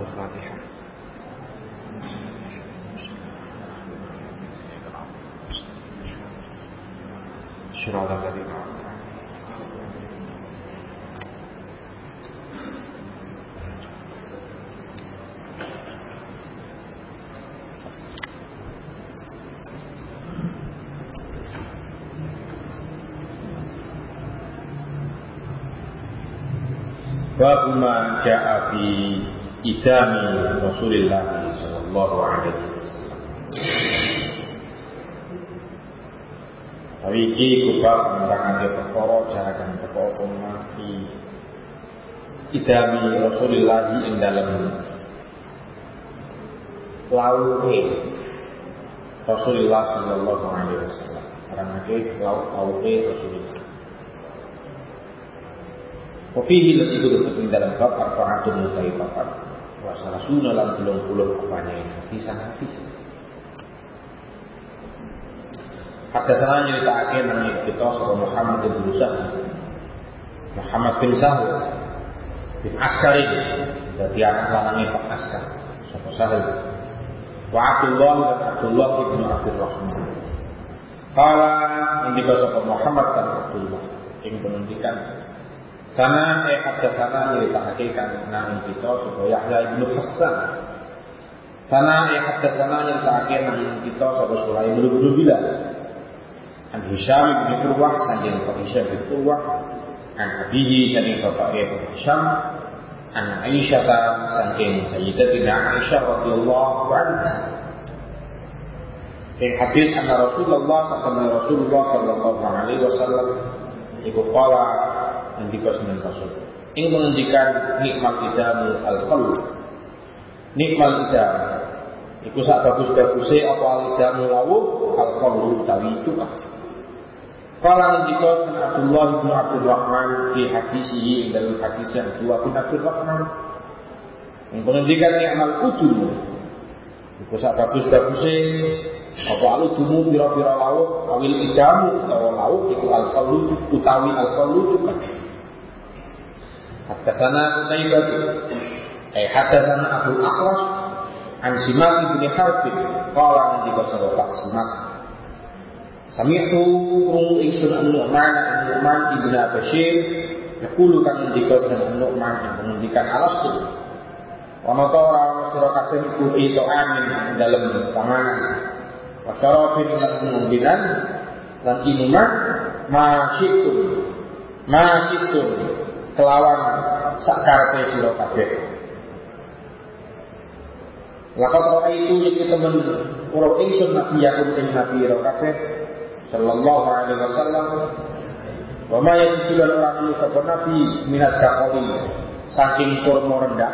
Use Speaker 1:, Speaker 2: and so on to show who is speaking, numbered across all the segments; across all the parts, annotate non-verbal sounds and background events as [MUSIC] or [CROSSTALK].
Speaker 1: الفاتحة. صراط الذين أنعمت
Speaker 2: باب ما جاء في ja'a fi idami Rasulullah sallallahu alaihi wasallam. Tapi iki kubab menerangake perkara jarakan perkara mati idami Rasulullah ing dalam lauke Rasulullah sallallahu alaihi wasallam. Karena lauk lauke Rasulullah. Wafihi lan iku tetep ing dalam bab arbaatun mutai papat. Wa salasuna lan telung puluh apanya hadis hadis. Hadasana nyeritakake nang kita sapa Muhammad bin Sahal. Muhammad bin Sahal bin Askarin dadi anak lanange Pak Askar. Sapa Sahal. Wa Abdullah dan Abdullah bin Abdurrahman. Kala ngendika sapa Muhammad dan Abdullah ing penuntikan Sana eh sana nyeritakake kan nang kita supaya Yahya ibnu Hasan. Sana eh sana nyeritakake nang kita sapa Sulaim bin Bilal. An Hisham bin Urwah sanjing Pak Hisham bin Urwah. An abihi sanjing bapak Pak Hisham. An Aisyah sanjing Sayyidatina Aisyah radhiyallahu anha. Yang hadis anna Rasulullah sallallahu Rasulullah sallallahu alaihi wasallam iku qala ngendika sinten Rasul. Ing mengendikan nikmat idamu al khalu. Nikmat idam. Iku sak bagus-baguse apa al idamu lawu al khalu utawi cuka. Kala ngendika sin Abdullah bin Abdurrahman fi hadisihi dalam hadis yang dua bin Abdurrahman. Yang mengendikan nikmat udul. Iku sak bagus-baguse apa alu dumu pira-pira lauk awil idamu utawa lauk iku al khalu utawi al khalu cuka. Haddatsana Qutaibah eh haddatsana Abu Aqras. An Simak bin Harb. Qala nanti basara Pak Simak. Sami'tu krungu ingsun An-Nu'man An-Nu'man ibnu Bashir. Yaqulu kan ngendika dengan An-Nu'man yang mengendikan alastu Ono to ora ono sira kabeh iku itu amin dalam panganan. Wa syarabin lan ngombinan lan inuman. Masyitun. Masyitun kelawan sakarepe sira kabeh. Lakat roa itu iki temen ora ingsun nabi yakun ing nabi ira kabeh sallallahu alaihi wasallam. Wa ma yatilan ora sapa nabi minat kakoli saking kurma rendah,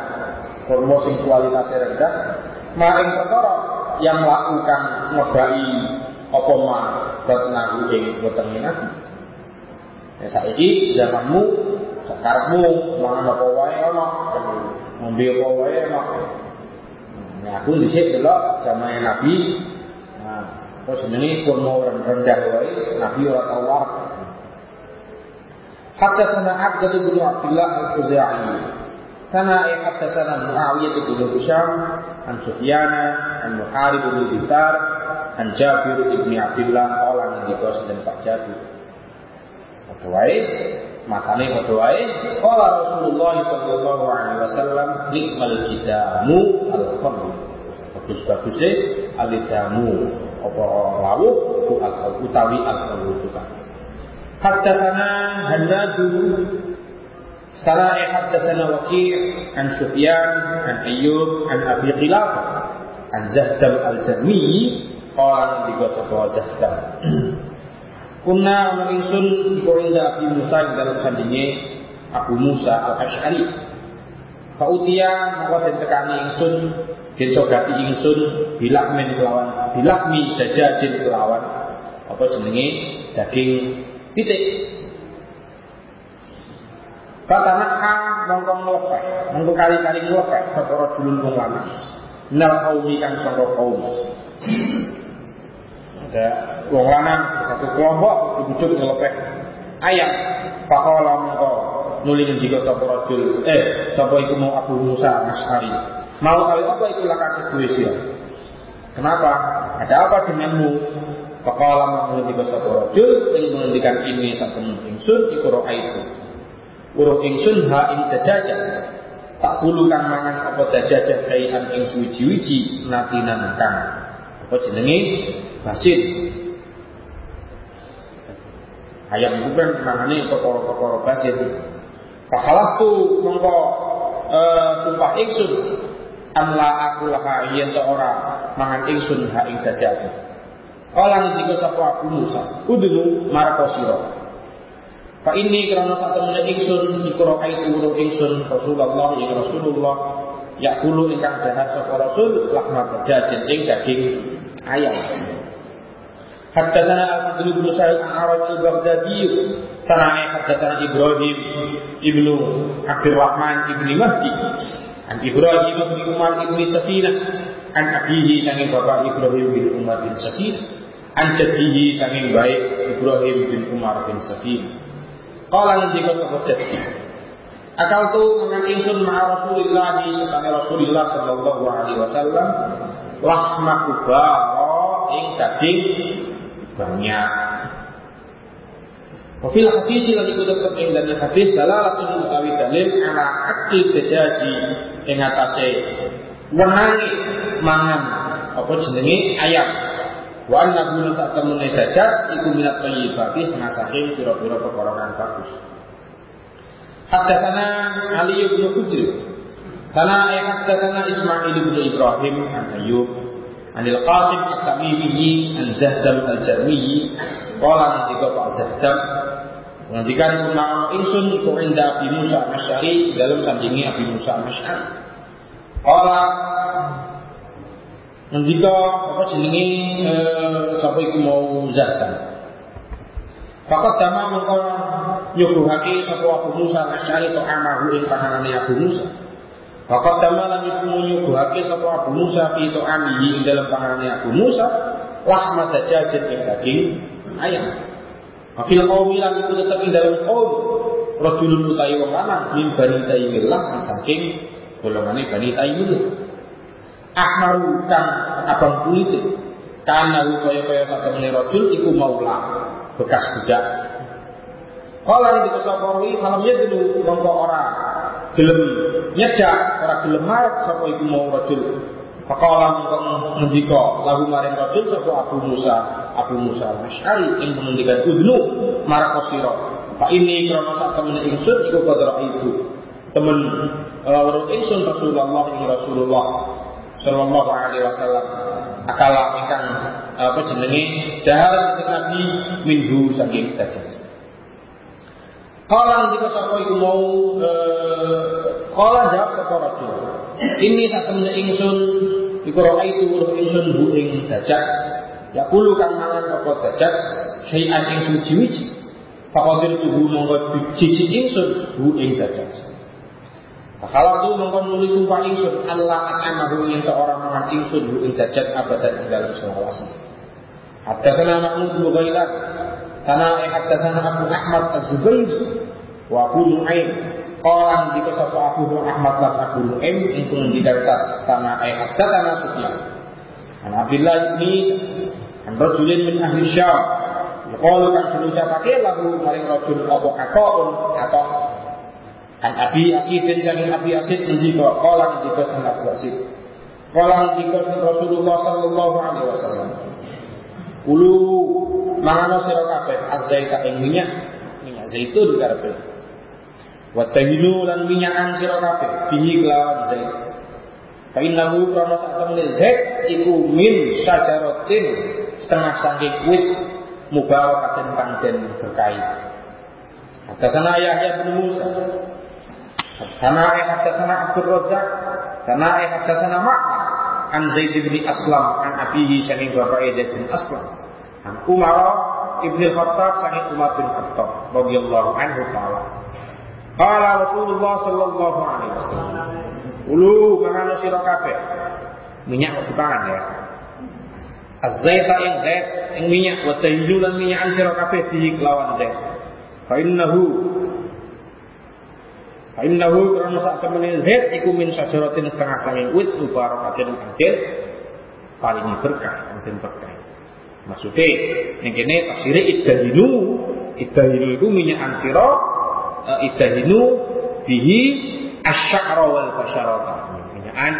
Speaker 2: kurma sing kualitasnya rendah, maring perkara yang melakukan ngebai apa ma batnahu ing wetenge nabi. Ya saiki zamanmu karepmu mangan apa wae ana ngombe apa wae ana nah aku dhisik delok jamaah Nabi. Nah apa jenenge kurma rendah wae Nabi ora tau Hatta sana Abdul bin Abdullah al-Khuzai. Sana ay hatta sana Muawiyah bin Hisham an Sufyan an Muharib bin Bitar an Jabir bin Abdullah qala ngendika dan Pak Jabir Wae matane padha wae Rasulullah sallallahu alaihi wasallam nikmal kidamu al khamr bagus-baguse alidamu apa lawuh ku al utawi al khamr tukang hatta sana hanadu sana eh hatta sana waqi' an Sufyan an Ayyub an Abi Qilaf an Zahdam al-Jami qala digosok Zahdam [CLEARS THROAT] Kunna ana ingsun iku inda Abi Musa dalam sandinge Abu Musa Al-Asy'ari. Fa utia mongko den tekani ingsun den sogati ingsun bilakmin kelawan bilakmi dajajin kelawan apa jenenge daging pitik. Fatanaka mongko nglepek, mongko kali-kali nglepek sapa rajulun wong lanang. Nal kaumi kang kaum ada wong lanang satu kelompok ujuk-ujuk nyelepeh ayat pakola mengko nuli ngendika sapa rajul eh sapa iku mau Abu Musa Asy'ari Mau tahu apa itu lakar kedua sira? Kenapa? Ada apa denganmu? Pakala menghentikan satu rojul yang menghentikan ini satu ingsun iku itu. Urung ingsun ha ing dajajah. Tak pulukan mangan apa dajajah sayan ing suwiji-wiji natinan kang. Apa jenenge? Basin. Ayam itu kan mangane perkara-perkara. Pahalaf tu mongko uh, sumpah ingsun amla aku laha yen to ora mangan ingsun ha ing dajajah. Kala ngendika sapa aku Musa, udunu marko sira. Fa ini karena saat temen ingsun iku itu urung ingsun Rasulullah ing Rasulullah yakulu ingkang dahar sapa Rasul lahma dajajah ing daging ayam. حدثنا الفضل بن سعيد الأعرج البغدادي ثناء حدثنا إبراهيم ابن عبد الرحمن ابن مهدي عن إبراهيم بن عمر بن سفينة عن أبيه سنين بابا إبراهيم بن عمر بن سفينة عن جده سنين باي إبراهيم بن عمر بن سفينة قال nanti kau sebut jadi Akal tu mengan insun ma'a Rasulillah Sekali Rasulillah Sallallahu alaihi wasallam Lahma kubara Ing daging banyak. Wafil hadis yang ikut ing dan hadis dalalatun utawi dalil ala akil kejaji ing atase wenangi mangan apa jenenge ayam. Wa anna guna sak temene dajat iku minat thayyibati setengah saking pira-pira perkara kang bagus. Haddatsana Ali bin Hujr. Kana ayat haddatsana Ismail bin Ibrahim an Ayyub Anil Qasim At-Tamimi An Zahdam Al-Jarmi Kala nantika Pak Zahdam Menghentikan kumang insun Iku inda Abi Musa Asyari Dalam sandingi Abi Musa Asyari Kala Ngendika apa jenenge eh, sapa iku mau Zahdam? Fakat dama mengko nyuguhake sapa Abu Musa Asyari to amahu ing panganane Abu Musa Fakat damalan itu menyuguhake sapa Abu Musa fi amihi ing dalam panganane Abu Musa lahmat dajajin ing daging ayam. Fil qaumi lan iku tetep ing dalam qaum rajulun utawi wong lanang min bani tayyibillah saking golongane bani tayyibillah. Ahmaru kang abang kulit karena kaya-kaya satu menit rajul iku maula bekas budak. Kala iki kesaparawi falam yadlu mongko ora gelem nyedak ora gelem marek sapa iku mau rajul Faqala mengkong ngendika lagu maring rajul sapa Abu Musa. Abu Musa Asy'ari ing pengendikan udnu marakosira Pak ini krana sak temen ingsun iku qadra itu temen uh, ingsun Rasulullah ing Rasulullah sallallahu alaihi wasallam. Akala ingkang apa jenenge? Dahar saking Nabi minhu saking dajjal Kala ketika sapa iku mau kala jawab sapa rajul. Ini sak temne ingsun iku ro itu ingsun bu ing dajat. Ya kulo kang mangan apa dajat sayan ing suci-wiji. Faqadir tuhu monggo cici ingsun bu ing dajat. Kalau tu mongko nulis sumpah ingsun Allah akan ing orang mangan ingsun bu ing dajat abadan ing dalam selawase. Hatta sana Mahmud bin karena haddatsana Abu Ahmad Az-Zubairi wa Abu Nu'aim Qalan di sapa Abu Ahmad lan Abu Nu'aim ing pengendikan sana ay haddatsana Sufyan An Abdullah bin An rajulin min ahli Syam. Yaqulu kan diucapake lahu maring rajul apa akaun atau An Abi Asid dan saking Abi Asid ngendika. Qala ngendika Abu Asid. Qala ngendika Rasulullah sallallahu alaihi wasallam Ulu mangano sira kabeh azaita ing minyak minyak zaitun karepe wa tahinu lan minyakan sira kabeh bihi kelawan zait. Fa innahu kana sak temene zait iku min syajaratin setengah saking wit mubarakatin kang den berkahi Hadasana Yahya bin Musa. Karena ayat hadasana Abdul Razak Karena ayat hadasana Ma'man An Zaid bin Aslam An Abihi saking bapak Zaid bin Aslam An Umar ibn Khattab sahih Umar bin Khattab radhiyallahu anhu taala. Qala Rasulullah sallallahu alaihi wasallam. Ulu mangan sira kabeh. Minyak dipangan ya. Az-zaita ing zait ing minyak wa tayyidu lan minyak sira kabeh di kelawan zait. Fa innahu Fa innahu karena sak temene Zaid iku min syajaratin setengah sanging wit mubarakatin kangge paling berkah kangge berkah. Maksudnya yang kene tafsire iddahinu iddahinu iku minyakan sira uh, iddahinu bihi asy'ara wal basyarata. Minyakan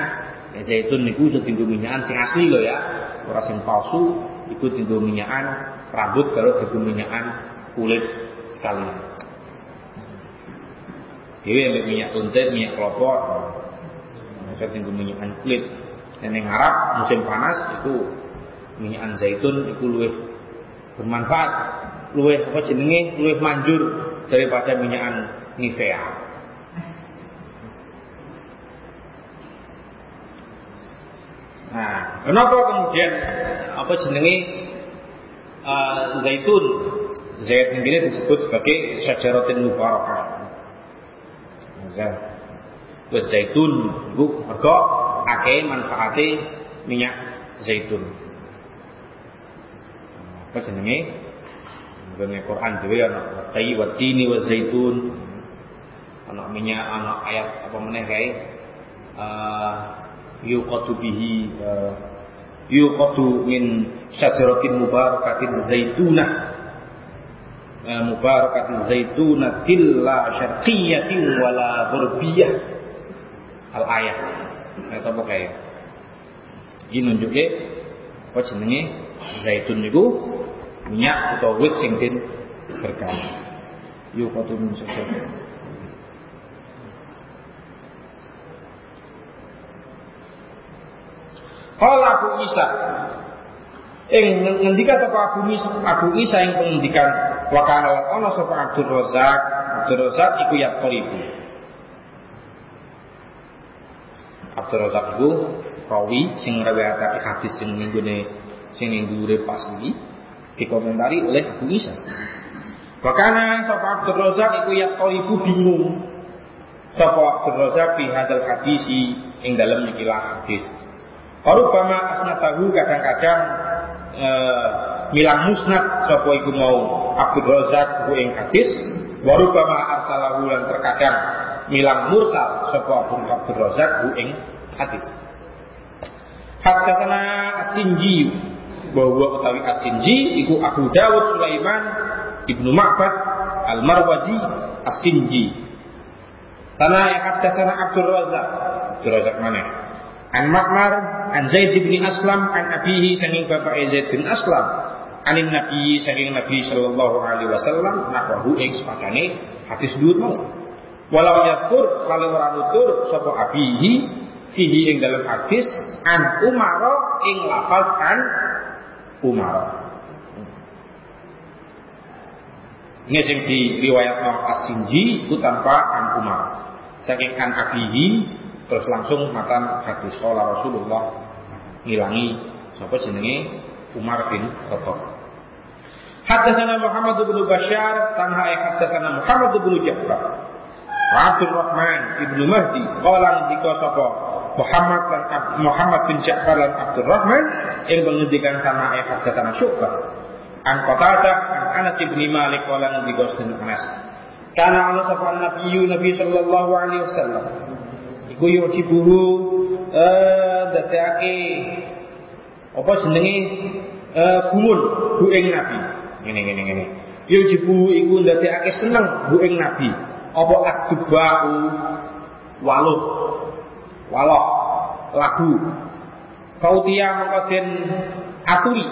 Speaker 2: ya zaitun niku setinggu minyakan sing asli loh ya. Ora sing palsu iku tinggu minyakan rambut kalau tinggu minyakan kulit sekalian. Dewi ambil minyak tuntet, minyak kelapa, saya tinggal minyak kulit. Dan yang Arab musim panas itu minyak zaitun itu lebih bermanfaat, lebih apa jenenge, lebih manjur daripada minyak Nivea. Nah, kenapa kemudian apa jenenge uh, zaitun? Zait ini disebut sebagai syajaratin mubarakah zat buat zaitun bu mergo akeh manfaate minyak zaitun. Apa jenenge? Ngene Quran dhewe ana tayi wa tini wa zaitun. Ana minyak ana ayat apa meneh kae? Uh, yuqatu bihi uh, yuqatu min syajaratin mubarakatin zaitunah mubarakati zaitunatil la syarqiyatin wala ghurbiyah al ayat ayat apa kayak ini nunjuke apa jenenge? Zaitun niku minyak atau wit sing den berkah. Yuk min syajar Qala Abu Isa. Ing ngendika sapa Abu Isa, Abu Isa yang pengendikan wa kana ana sapa Abdul Razak, Abdul Razak iku ya qalibu. Abdul Razak iku rawi sing ngriwayatake hadis sing ninggone sing ning dhuwure pas iki dikomentari oleh Abu Isa. Wa kana sapa Abdul Razak iku ya qalibu bingung. Sapa Abdul Razak fi hadal hadisi ing dalem nikilah hadis. Qarubama asnatahu kadang-kadang Eh, milang musnad sapa iku mau Abdul Razak ku ing hadis warubama arsalahu lan terkadang milang mursal sapa Abdul Razak ku ing hadis. Sana asinji bahwa utawi asinji iku Abu Dawud Sulaiman Ibnu Ma'bad Al-Marwazi asinji Tanah yang hatta sana Abdul Razak. Abdul Razak mana? An Makmar, an Zaid bin Aslam, an abihi saking bapak Zaid bin Aslam, anin Nabi saking Nabi sallallahu alaihi wasallam nahwahu ing sepakane hadis dhuwur mau. Walau yakur kalau ora nutur sapa abihi fihi ing dalam hadis an Umar ing lafal an Umar. Ini sing diriwayatkan As-Sinji itu tanpa an Umar. Saking an abihi terus langsung matan hadis sekolah Rasulullah ngilangi siapa jenenge Umar bin Khattab. Haddatsana Muhammad bin Bashar tanha haddatsana Muhammad bin Ja'far. Abdul Rahman ibnu Mahdi qala ndika sapa Muhammad dan Muhammad bin Ja'far dan Abdul Rahman yang mengendikan tanah ayat haddatsana Syu'bah. An Qatadah an Anas bin Malik qala ndika Anas. Kana ana sapa Nabi Nabi sallallahu alaihi wasallam iku yujibuhu eh dadekake apa jenenge? Eh gumun bu ing nabi. Ngene ngene ngene. Yujibu iku dadekake seneng bu ing nabi. Apa adubau? Waluh. Waloh lagu. Kautia mongko den aturi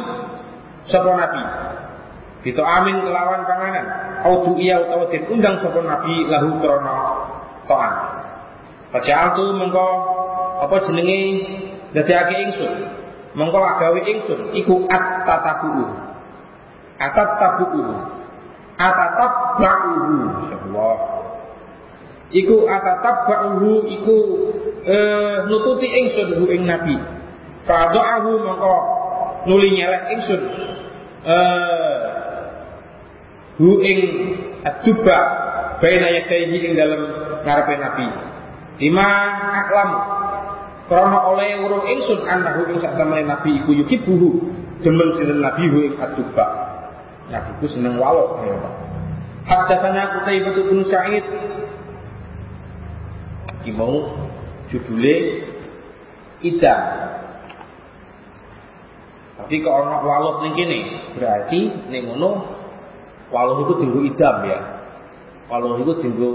Speaker 2: sapa nabi. Bito amin kelawan panganan. Audu iya utawa den undang sapa nabi lahu krana to'an tu mengko apa jenenge dadekake ingsun. Mengko agawe ingsun iku at-tatabu. At-tatabu. Atatabba'uhu. Insyaallah. Iku atatabba'uhu iku eh, nututi ingsun hu ing Nabi. Fa'dha'ahu mengko nuli nyelek ingsun. Eh hu ing ad-duba baina yadayhi ing dalem ngarepe Nabi. Lima aklam Karena oleh urung ingsun annahu ing sak temene nabi iku yukibuhu demen sinten nabi hu ing atuba. Nabi ku seneng walok Hatta sana Qutaibah bin Sa'id Iki mau judule idam. Tapi kok ana waluh ning kene, berarti ning ngono waluh iku dienggo idam ya. Waluh iku dienggo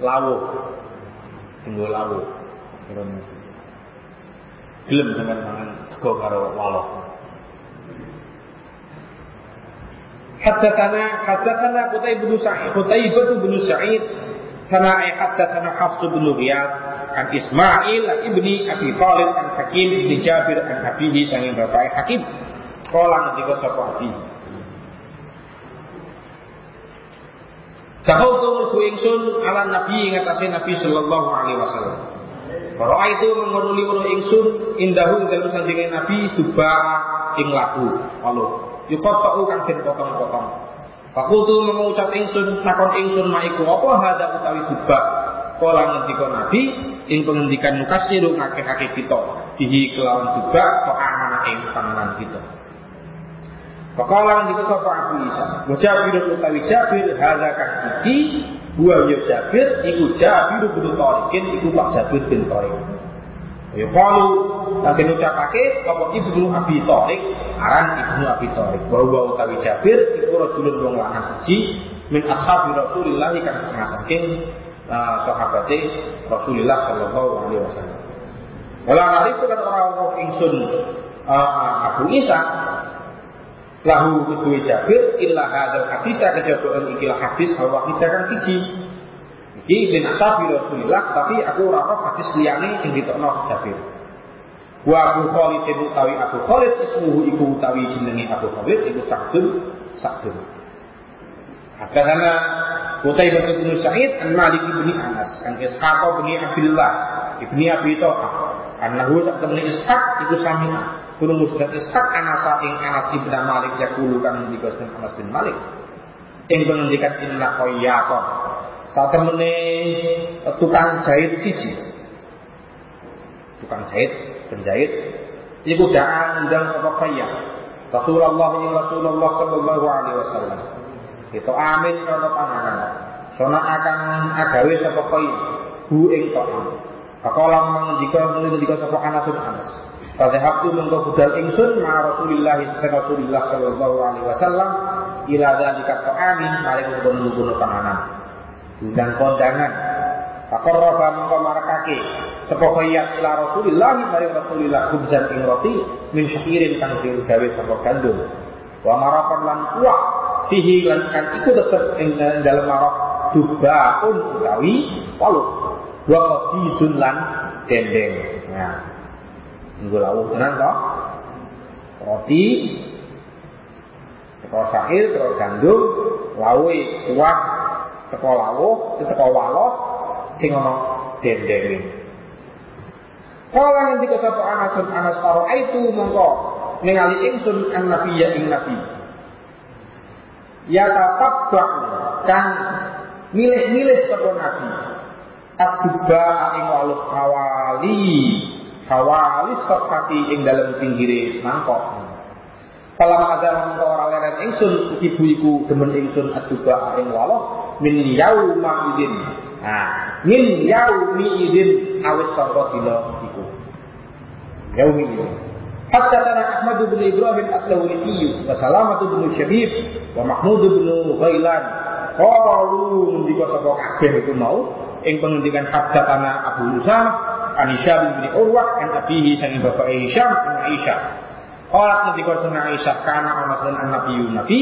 Speaker 2: lawuh. Dienggo lawuh. Ironis. Gelem dengan mangan sego karo waloh. Haddatsana haddatsana kota bin Sa'id Qutayb bin Sa'id sana haddatsana Hafs bin Riyad an Ismail ibni Abi Khalid an Hakim bin Jabir an habibi sangin bapak Hakim kala ngendika sapa Abi Dakhaltu mulku ingsun ala Nabi ngatasi Nabi sallallahu alaihi wasallam Para itu mengonuli wono ingsun indahu ing dalem sandinge nabi duba ing lagu Allah yuqatta'u kang den potong-potong. Fakultu mengucap ingsun takon ingsun maiku apa hada utawi dubak Kala ngendika Nabi ing pengendikan nukasiru ngakeh-akeh kita bihi kelawan dubak amanah ing panganan kita. Pakala ngendika sapa Abu Isa, wa Jabir utawi Jabir hadza kang iki wa ya Jabir iku Jabir bin Tariqin iku Pak Jabir bin Tariq. Ya qalu lagi ngucapake apa Ibnu Abi Tharik aran Ibnu Abi Tharik bahwa utawi Jabir iku rajulun wong lanang siji min ashabi Rasulillah kan saking uh, sahabate Rasulullah sallallahu alaihi wasallam. Wala narifu kan orang-orang ingsun uh, Abu Isa lahu kedua Jabir illa hadal hadisa kejabaan ikilah hadis bahwa kita kan siji Iki bin asabi Rasulillah tapi aku ora hadis liyane sing ditokno Jabir. Wa Abu Khalid itu utawi Abu Khalid ismuhu iku utawi jenenge Abu Khalid iku Sa'dun Sa'dun. Hakana Qutaibah bin Sa'id an Malik bin Anas an Ishaq bin Abdullah ibni Abi Thalib annahu tak temani Ishaq iku sami'a kulo musnad Ishaq Anas ing Anas bin Malik yaqulu kan dikosken Anas bin Malik ing pengendikan inna qayyaqah saat temene tukang jahit siji. Tukang jahit, penjahit iku da'an undang sapa kaya. Rasulullah ing Rasulullah sallallahu alaihi wasallam. Itu amin kalau panganan. Sona akan agawe sapa kaya hu ing ta'am. Pakola mengendika mengendika sapa Anas bin Anas. Fadhahabtu mengko budal ingsun ma Rasulillah sallallahu sallallahu alaihi wasallam ila dzalika ta'amin maring ngono panganan undang kondangan Fakorroba mengko marakake Sapa khayat ila Rasulillah mari Rasulillah khubzan ing roti min syakirin kang gawe saka gandum. Wa marakan lan kuah fihi lan kan iku tetep ing dalem marok dubaun utawi walu. Wa qadizun lan dendeng. Nah. Minggu lawu tenan toh. Roti teko sahir, teko gandum, lawe kuah teko lawuh, teko waloh, sing ana dendenge. Kala ngendika sapa Anas Anas karo itu mongko ningali ingsun an nabi ya ing nabi. Ya tatabba kan milih-milih sapa nabi. Asba ing waluh hawali hawali sofati ing dalam pinggire mangkok. Kalau ada mengko ora leren ingsun ibu iku demen ingsun aduba ing waluh min yauma idin. Nah, min yaumi idin awit sangka dina iku. Yaumi idin. Hatta tanah Ahmad bin Ibrahim at-Tawriki wa Salamah bin Syabib wa Mahmud bin Ghailan qalu ngendika sapa kabeh iku mau ing pengendikan hatta tanah Abu Musa an Hisham bin Urwah an abihi sang bapak Hisham an Aisyah. Qala ngendika sunah Aisyah kana ana sunan Nabi Nabi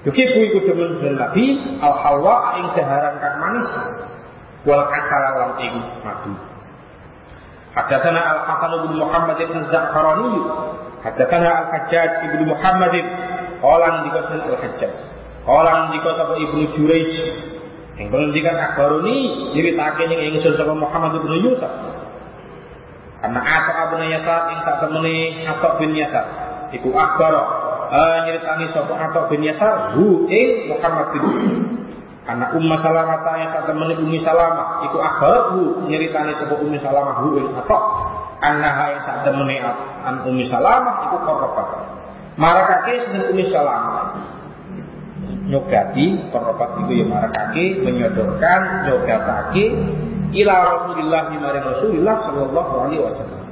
Speaker 2: Yukibu iku demen dengan Nabi al halwa ing daharan kang manis wal asal lan ing madu. Hadatsana al Hasan bin Muhammad bin Za'farani Hadatsana al Hajjaj bin Muhammad qala dikasan al Hajjaj qala dikasan Ibnu Juraij yang pengendikan akbaruni nyeritake ning ingsun sapa Muhammad bin Yusuf. Karena Atta bin Yasar ing sak temene Atta bin Yasar. Iku akbar. Uh, nyeritani sapa Atta bin Yasar? Hu ing Muhammad bin Karena Umma Salamah tanya saat temani Ummi Salamah. Iku akbarat hu nyeritani sapa Ummi Salamah hu ing Atta annaha ing saat temani an Ummi Salamah iku korrobat marakake seneng Ummi Salamah nyogati perobat iku ya marakake menyodorkan nyogatake ila Rasulillah maring Rasulillah sallallahu alaihi wasallam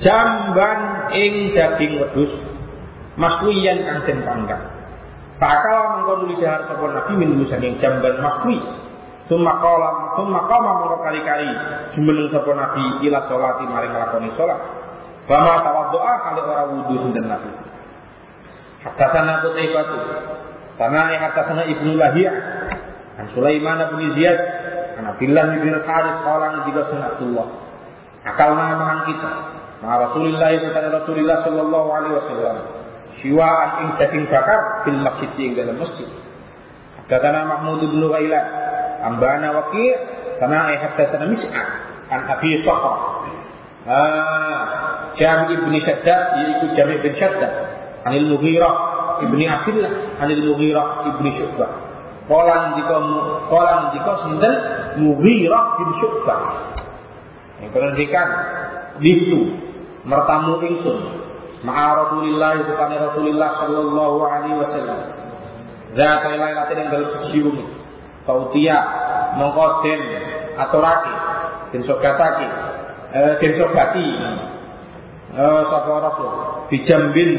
Speaker 2: jamban ing daging wedhus maswiyan kang den panggang Fakala mengko nuli dahar sapa nabi min saking jamban maswi Summa qala summa qama mongko kali-kali jumeneng sapa nabi ila salati maring nglakoni salat. Fama tawaddoa kali ora wudu sinten nabi. Hatta sana Qutaibah Yang sana Ibnu Lahiyah An Sulaiman bin Ziyad An Abdullah bin Al-Harith Qala juga sunatullah Akal mahan kita. Ma Rasulullah kepada Rasulullah sallallahu alaihi wasallam Siwaan ing daging bakar fil masjid ing dalam masjid. Kata Mahmud bin Ghailan Ambana Waqi' ayat sana Mis'ad an Abi Sakhr ah Jami ibni Shaddad yaitu Jami bin Shaddad anil Mughirah ibni Abdullah anil Mughirah ibni Syu'bah. Qala ndika qala ndika sinten? Mughirah bin Syu'bah. Yang pendidikan itu mertamu ingsun. Ma'a Rasulillah supaya Rasulillah sallallahu alaihi wasallam. Zata lailatin yang dalam sisi bumi. Kautia mongko den aturake den sogatake. Eh den eh sapa rasul? Bijambin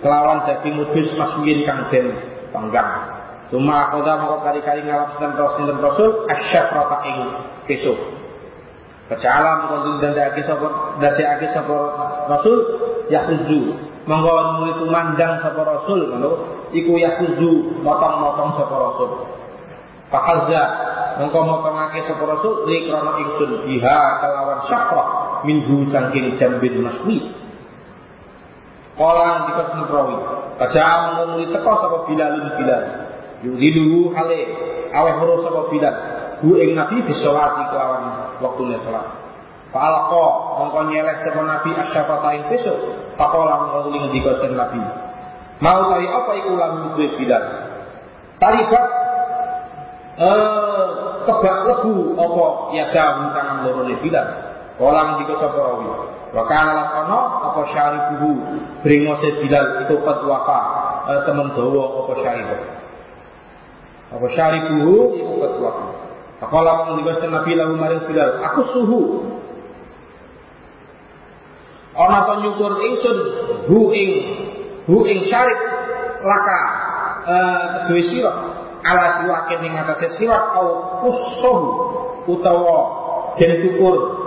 Speaker 2: kelawan daging mudus masmin kang den panggang Cuma aku dah mau kali-kali ngalapkan rasul dan rasul asyafrata ing kesuk. Kecala mengkondung dan daki sapa dadi ake sapa rasul yahuzu. Monggo nuli tumandang sapa rasul ngono iku yahuzu motong-motong sapa rasul. Fakazza mengko motongake sapa rasul li krana ingsun biha kelawan syafra minhu sangking jambin maswi. Kala dikos nebrawi. Kaja mengumuli teko sapa Bilalun Bilal. Yudilu hale aweh huru sapa Bilal. Hu ing Nabi bisolati kelawan waktune salat. Fa'alqa mongko nyeleh sapa Nabi asyafata ing besok. Pakola mongko ngendika Nabi. Mau tari apa iku lamun Bilal? Taribat eh tebak lebu apa ya dahu tangan loro ne bilang Kala ngendika sapa rawi wa kana lan ana apa syaribuhu bringose bilal itu qad wafa eh, temen dawa apa syarib apa syaribuhu itu qad wafa Kala ngendika Nabi lahu maring bilal. Aku suhu. Ana to nyukur ingsun hu ing hu ing syarib laka. Eh kedue sira. Ala siwakin ing atase siwak au kusuh utawa den tukur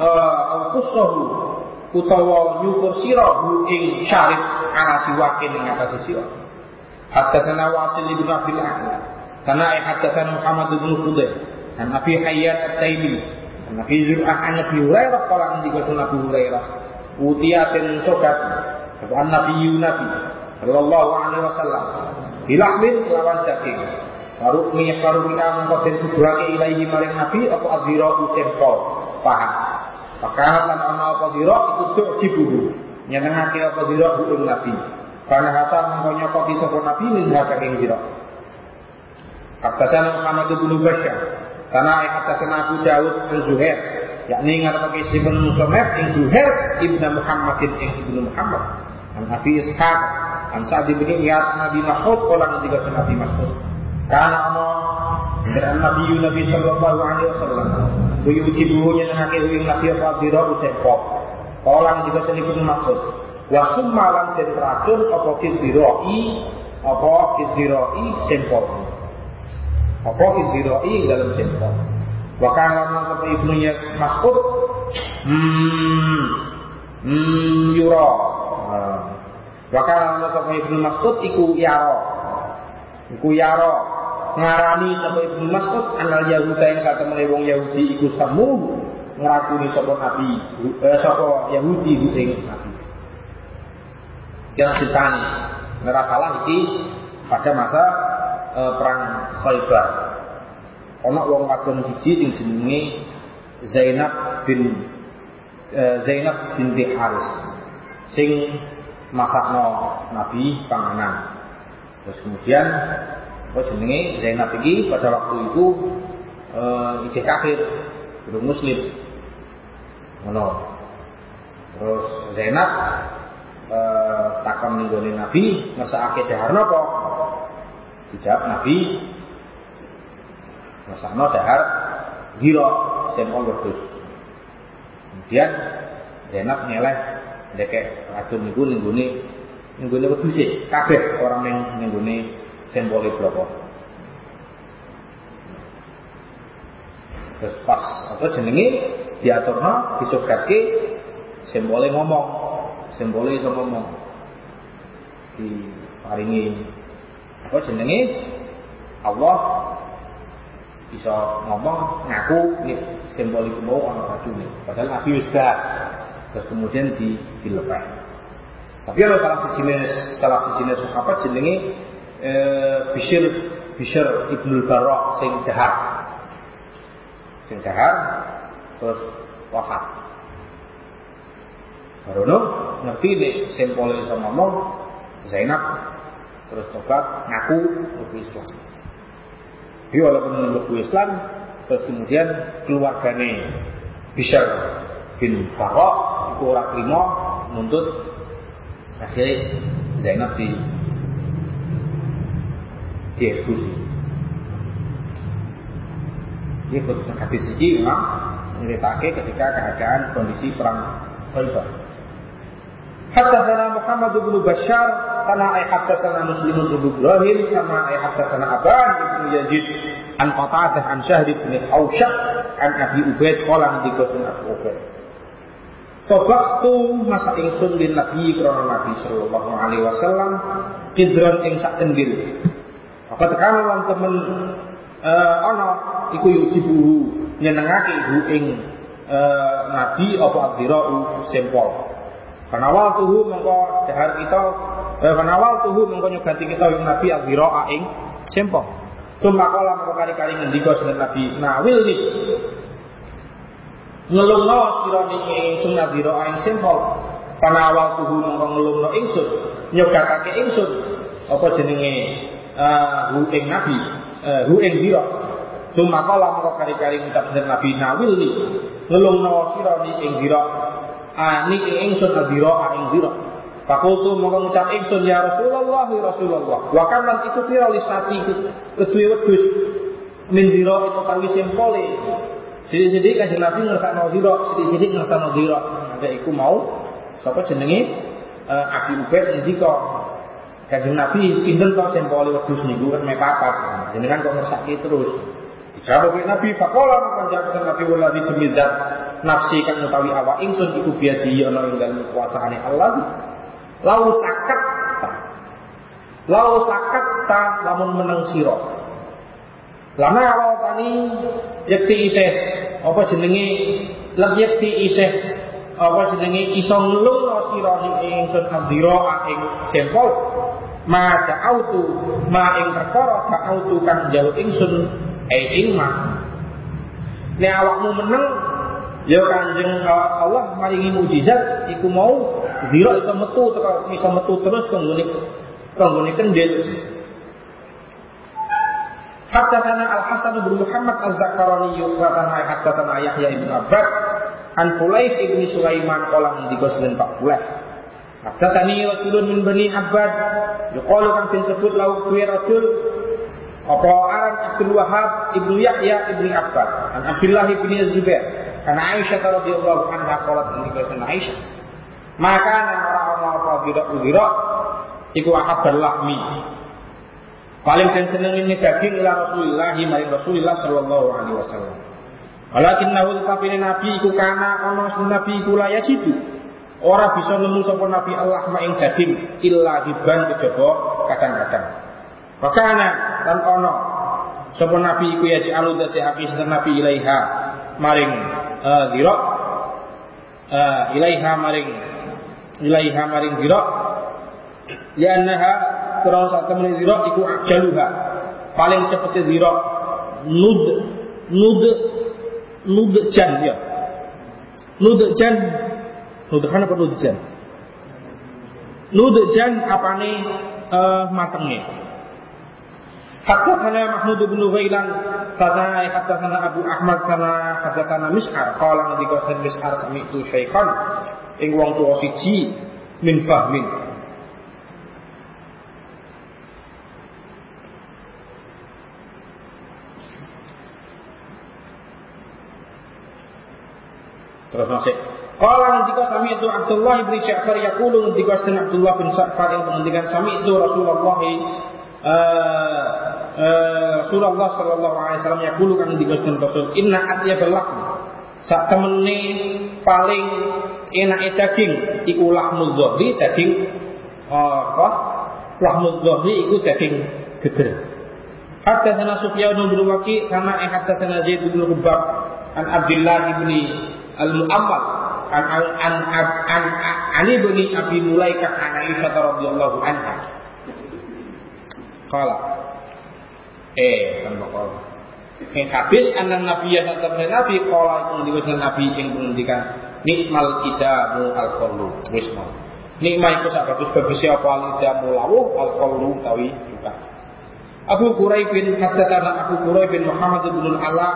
Speaker 2: au kusuh utawa nyukur sira ing syarif ala siwakin ing atase siwak Haddatsana Wasil bin Abdul A'la. Karena ayat haddatsana Muhammad bin Fudail dan Nabi Hayyat At-Taimi. Dan Nabi Zur'ah an Nabi Hurairah. Qala ngendika Nabi Hurairah? Utiyatin sobat an Nabi Nabi sallallahu alaihi wasallam. Bilahmin lawan daging. Baru minyak baru mina mengkau den tujuake ilaihi maring nabi. Apa adhira utempo paham maka lan ana apa dira iku tuk cibuhu nyenengake apa dira ing nabi. Karena hasan mengkau nyokoti sapa nabi min saking dira Katakan Muhammad bin Bashar. Karena katakan Abu Dawud bin Zuhair. Yakni ngarepake Ibnu Muhammad ing Zuhair ibnu Muhammadin ing ibnu Muhammad. An Abi Ishaq An Sa'd bin Iyad Nabi Mahmud kala ngendika Nabi Mahmud. Kana ana Nabi Nabi sallallahu alaihi wasallam. Buyu cibuhu nyenengake ing Nabi apa biro usepo. Kala ngendika Nabi Mahmud. Wa summa lan den racun apa kidroi apa kidroi sempol. Apa kidroi dalam sempol. Wa kana ana sapa ibnunya Mas'ud hmm hmm yura Wakala ana sapa Ibnu Mas'ud iku yaro. Iku yaro ngarani sapa Ibnu Mas'ud anal Yahuda yang kata wong Yahudi iku semu ngerakuni sapa Nabi eh, sapa Yahudi di ing Nabi. Jangan ditani. Ngerasalah iki pada masa eh, perang Khaybar. Ana wong wadon siji sing jenenge Zainab bin eh, Zainab binti Haris sing masakno Nabi panganan. Terus kemudian apa jenenge Zainab iki pada waktu itu eh isih kafir, belum muslim. Ngono. Terus Zainab eh takon ninggone Nabi ngesakake dahar napa? Dijawab Nabi Masakno dahar Giro Sempol wedus Kemudian Zainab nyeleh Deke racun niku ningguni Ningguni wedus Kabeh orang yang ningguni Sempol bloko Terus pas apa jenenge diaturno disogake sembole ngomong. Sembole iso ngomong. Diparingi apa jenenge Allah bisa ngomong ngaku simbol itu mau ana nih Padahal Nabi wis Terus kemudian di dilepas. Tapi ada salah sisi salah sisi sahabat jenenge Bishir Bishir Ibnu Barok sing dahar sing dahar terus wafat. Barono ngerti nih sempol iso ngomong Zainab terus tobat ngaku untuk Islam. Dia walaupun Islam terus kemudian keluargane Bishar bin Farok itu orang terima menuntut akhirnya Zainab di dieksekusi. Ini hadis ini memang menceritakan ketika keadaan kondisi perang Khaybar. Haddatsana Muhammad bin Bashar kana ay haddatsana Muslim bin Ibrahim kama ay haddatsana Aban bin Yazid an Qatadah an Syahr bin Aushah an Abi Ubaid qala di Qasim Abu Ubaid. Tobaktu masa ingsun lin Nabi krana Nabi sallallahu alaihi wasallam kidran ing sak kendil. Apa tekan lan temen uh, ana iku yujibuhu nyenengake hu ing uh, nabi apa adirau sempol. Kanawal tuhu mengko dahar kita eh, kanawal tuhu mengko nyogati kita ing nabi adirau ing sempol. Cuma kala mengko kari-kari ngendika sinten nabi nawil ni ngelungno sira niki ingsun adirau ing sempol. Kanawal tuhu mengko ngelungno ingsun nyogatake ingsun apa jenenge hu ing nabi. Uh, hu ing dira Cuma kala mengko kari-kari ngucap sinten Nabi nawil ni. Ngelungno sira ni ing dira ani ing ingsun adira ing dira Fakultu mongko ngucap ingsun ya Rasulullah ya Rasulullah. Wa itu pira lisati kedue wedhus min dira itu kawi sempole. Sidik-sidik kanjeng Nabi ngersakno dira, sidik-sidik ngersakno dira. Ada iku mau sapa jenenge? Uh, Abi Ubaid ngendika Kanjeng Nabi pinten to sempole wedhus niku kan me papat. Jenengan kok ngersaki terus. Dijawab oleh Nabi Fakola maka jawab Nabi wala di demi zat nafsi kan utawi awak ingsun iku biadi ana ing dalem kuasaane Allah. Lau sakat Lau sakat ta lamun meneng sira. Lama awal tani yakti isih apa jenenge lam yakti isih apa jenenge iso nglungno sira ing ingsun adira ing sempol ma autu ma ing perkara autu kan jaluk ingsun ai ilma nek awakmu meneng ya kanjeng Allah maringi mujizat iku mau zira iso metu teko iso metu terus kanggone kanggone kendil. Haddatsana Al-Hasan bin Muhammad Az-Zakarani wa haddatsana Yahya ibn Abbas an Fulayh ibn Sulaiman qala ngendika sinten Pak Fulayh Haddatsani rajulun min Bani Abbad yuqalu kan disebut lau kuwi rajul apa aran Abdul Wahab ibnu Yahya ibnu Abbas an Abdullah ibnu Zubair an Aisyah radhiyallahu anha qalat ngendika Aisyah. Maka ora ana apa tidak udira iku ahabul lahmi. Paling den ini daging ila Rasulullah maring Rasulullah sallallahu alaihi wasallam Walakin nahul tapi nabi iku kana ana nabi iku layak itu ora bisa nemu sapa nabi Allah maing daging illa diban kejaba kadang-kadang. Wakana dan ono sapa nabi iku ya jalu dadi api sinten nabi ilaiha maring uh, dira uh, ilaiha maring ilaiha maring dira ya annaha kurang sak temen dira iku ajaluha. Paling cepet dira nud nud nud jan ya. Nud jan nud kan apa nud jan nud jan apane uh, matenge? Haddatsana Mahmud bin Ghailan kana haddatsana Abu Ahmad kana haddatsana Mis'ar qala qasan Mis'ar sami itu syaikhan. Ing wong tuwa siji min fahmin Terus masih Qala sami itu Abdullah bin Ja'far yaqulu ngendika sedeng Abdullah bin Ja'far yang sami itu Rasulullah uh, uh, sallallahu alaihi wasallam yaqulu kan Rasul. Inna atyabal lahm sak temene paling enak daging iku lahmul dhahri daging apa? Lahmul dhahri iku daging geger Hatta sana Sufyan bin Waqi karena eh hatta sana Zaid bin Hubab an Abdullah bin Al-Mu'ammal an an an an, an Ali bin Abi Mulaikah an Aisyah radhiyallahu anha. Qala eh kan qala Yang habis anak Nabi ya tetap Nabi qala diwasan Nabi yang menghentikan nikmal idamu al khulu wis mau. Itu sak bagus bagus apa al idamu lawu al khulu tawi juga. Abu Quraib bin Haddatsana Abu Quraib bin Muhammad bin Ala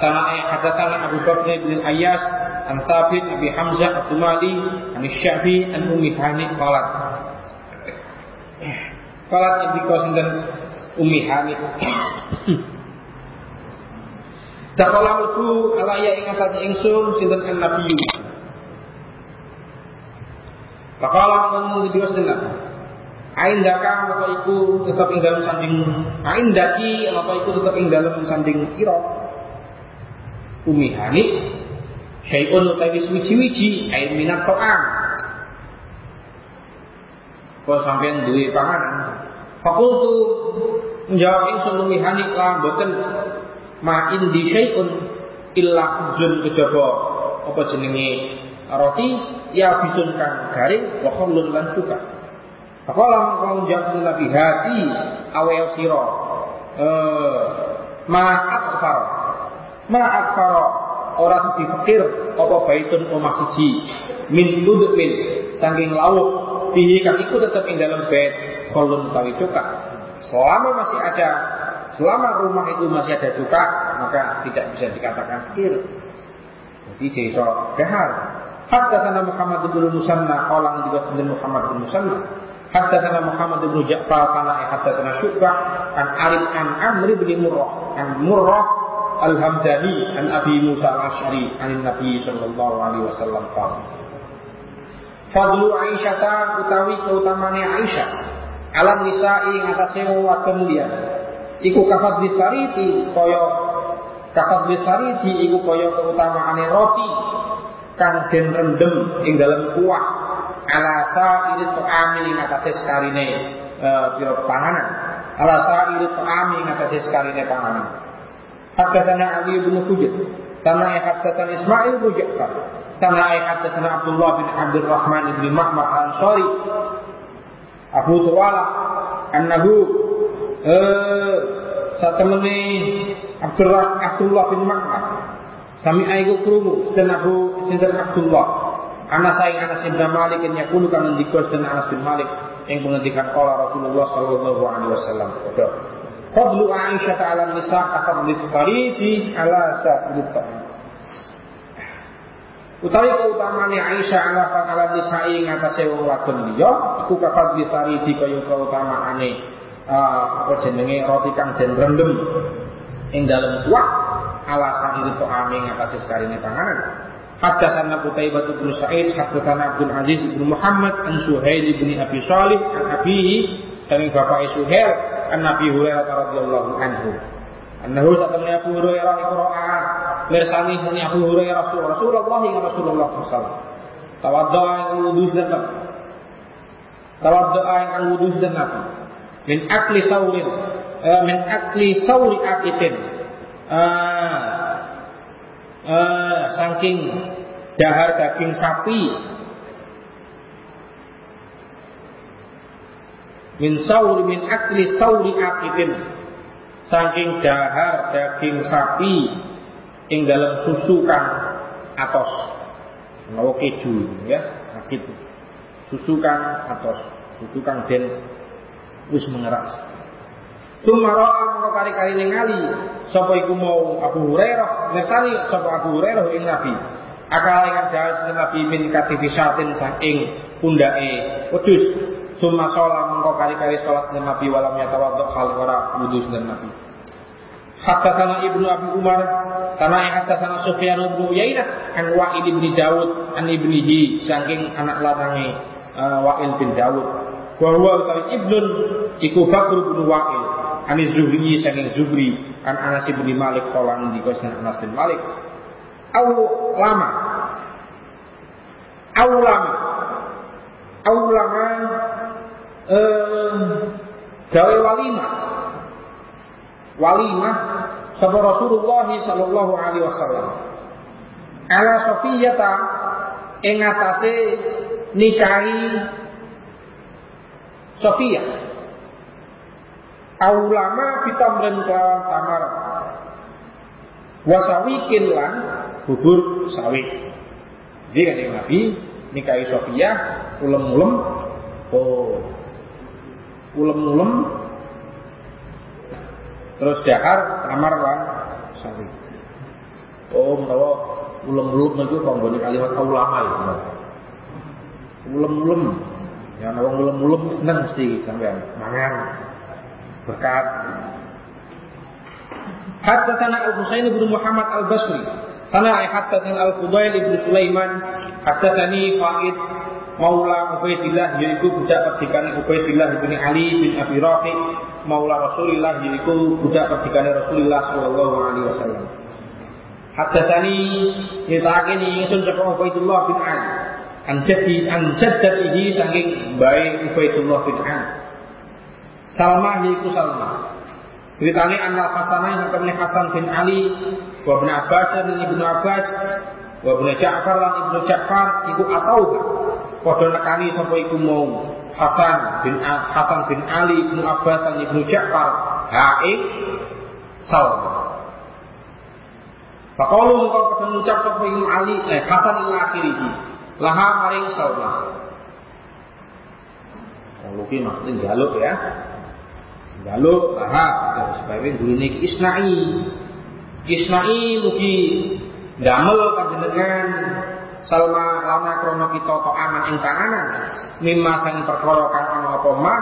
Speaker 2: Haddatsana Abu Bakr bin Ayyas An Thabit Abi Hamzah Abdul Mali An Syafi An Ummi Hani qalat. Qalat Nabi Qasim Ummi Hani. Dakala mlebu ala ya ing atas ingsun an Nabi. Dakala dengan Ain daka apa iku tetap ing dalam sanding Ain daki apa iku tetap ing dalam sanding ira umihani syai'un utawi suci-wici air minat to'am. Kalau sampean duwe panganan fakultu menjawab ingsun umihani lah boten ma indi syai'un illa khubzun kejaba. Apa jenenge? Roti ya bisun kang garing wa khallun lan cuka. Faqala mengkau menjawab Nabi hati awal siro eh, ma Ma'at para orang dipikir apa baitun omah siji. Min min saking lauk bihi kang iku tetap ing dalam bait kholun tawi cuka. Selama masih ada selama rumah itu masih ada cuka maka tidak bisa dikatakan fikir jadi desa dahar. Hatta sana Muhammad bin Musanna orang juga dengan Muhammad bin Musanna. Hatta sana Muhammad bin Ja'far kana hatta sana Syu'bah an Alim an Amr bin Murrah. An Murrah Al-Hamdani an Abi Musa al-Ash'ari an Nabi sallallahu alaihi wasallam qala Fadlu Aisyah utawi keutamane Aisyah alam nisa'i ngatasé wadon liya iku kafat bisariti kaya kafat bisariti iku kaya keutamaane roti kang den rendem ing dalam kuah ala sa'iri ta'ami ing atase sekarine uh, pira panganan. Ala sa'iri ta'ami ing atase sekarine panganan حدثنا علي بن حجر كما حدثنا إسماعيل بن جعفر كما حدثنا عبد الله بن عبد الرحمن بن معمر الأنصاري Abu Tuwala annahu eh satemene Abdullah Abdullah bin Makmar sami aiku krungu dan Abu sinten Abdullah Anas saing Anas bin Malik yang yakulu kan ngendika dan Anas bin Malik yang menghentikan qala Rasulullah sallallahu alaihi wasallam. Fadlu Aisyah ala nisa kafadli faridi ala sa'idul ta'am. Utawi keutamaan Aisyah ala ala nisa ing atase wong wadon liya iku kafadli faridi kaya keutamaane apa jenenge roti kang den rendem ing dalem kuah ala sa'idul ta'am ing atase sekarine panganan. Haddatsana Qutaibah bin Sa'id, haddatsana Abdul Aziz bin Muhammad an Suhail bin Abi Shalih an abihi saking bapak Suhail an Nabi Hurairah radhiyallahu anhu. Annahu satamnya Abu Hurairah iku ra'a mirsani sani Abu Hurairah Rasul Rasulullah ing Rasulullah sallallahu Tawaddoa yang wudu sedang Tawaddoa yang wudu sedang Min akli saurin uh, Min akli sauri akitin uh, uh, Saking Dahar daging sapi min sauri min akli sauri akidin saking dahar daging sapi ing dalam susu kang atos. Nawa keju ya akid susu kang atos susu kang den wis mengeras. Tumara mengko kari-kari ningali sapa iku mau Abu Hurairah? Ngersani sapa Abu Hurairah ing Nabi. Akal ingkang dahar Nabi min katifi satin saking pundake wedhus Summa sholat mengkau kali-kali sholat dengan Nabi walam yatawadok hal ora wudhu dengan Nabi. Haddatsana Ibnu Abi Umar karena haddatsana Sufyan bin Uyainah an Wa'il bin Daud an ibnihi saking anak lanange uh, Wa'il bin Daud wa huwa utawi ibnun iku Bakr bin Wa'il ani Zuhri saking Zuhri an Anas bin Malik kala ndika Anas bin Malik. Au lama. Au lama. Au lama eh gawe walimah. Walimah sapa Rasulullah sallallahu alaihi wasallam. Ala Sofiyata ing atase nikahi Sofia. Aulama pitamren kelawan tamar. Wasawikin lan bubur sawit. Jadi kan Nabi nikahi Sofia ulem-ulem oh ulem-ulem. Terus dahar kamar lan sawit oh menawa ulem-ulem itu konggone kalimat ulama ya ulem-ulem. Ya wong ulem-ulem seneng mesti sampean. Mangan berkat. Haddatsana Al-Husain bin Muhammad Al-Basri. Kana haddatsana Al-Fudail bin Sulaiman haddatsani Faid Maula Ubaidillah yaitu budak perdikan Ubaidillah bin Ali bin Abi Rafi Maula Rasulillah yaitu budak perdikan Rasulullah sallallahu alaihi wasallam. Haddatsani nyritakake ingsun sapa Ubaidillah bin Ali an jaddi an jaddatihi saking bae Ubaidillah bin Ali. Salma yaitu Salma. Ceritanya anak Hasanah yang Hasan bin Ali wa bin Abbas dan Ibnu Abbas wa bin Ja'far lan Ibnu Ja'far iku atau Padha nekani sapa iku mau Hasan bin Hasan bin Ali bin Abbas dan Ibnu Ja'far hae Salma. Faqalu mengkau padha ngucap sapa Ibnu Ali eh Hasan ila akhirih. Laha maring Salma. Kalau ki maksudnya jaluk ya. Jaluk laha supaya gurune iki isnai. Isnai mugi damel panjenengan Salma lana krono kita aman ing panganan mimma sang perkara kang apa ma?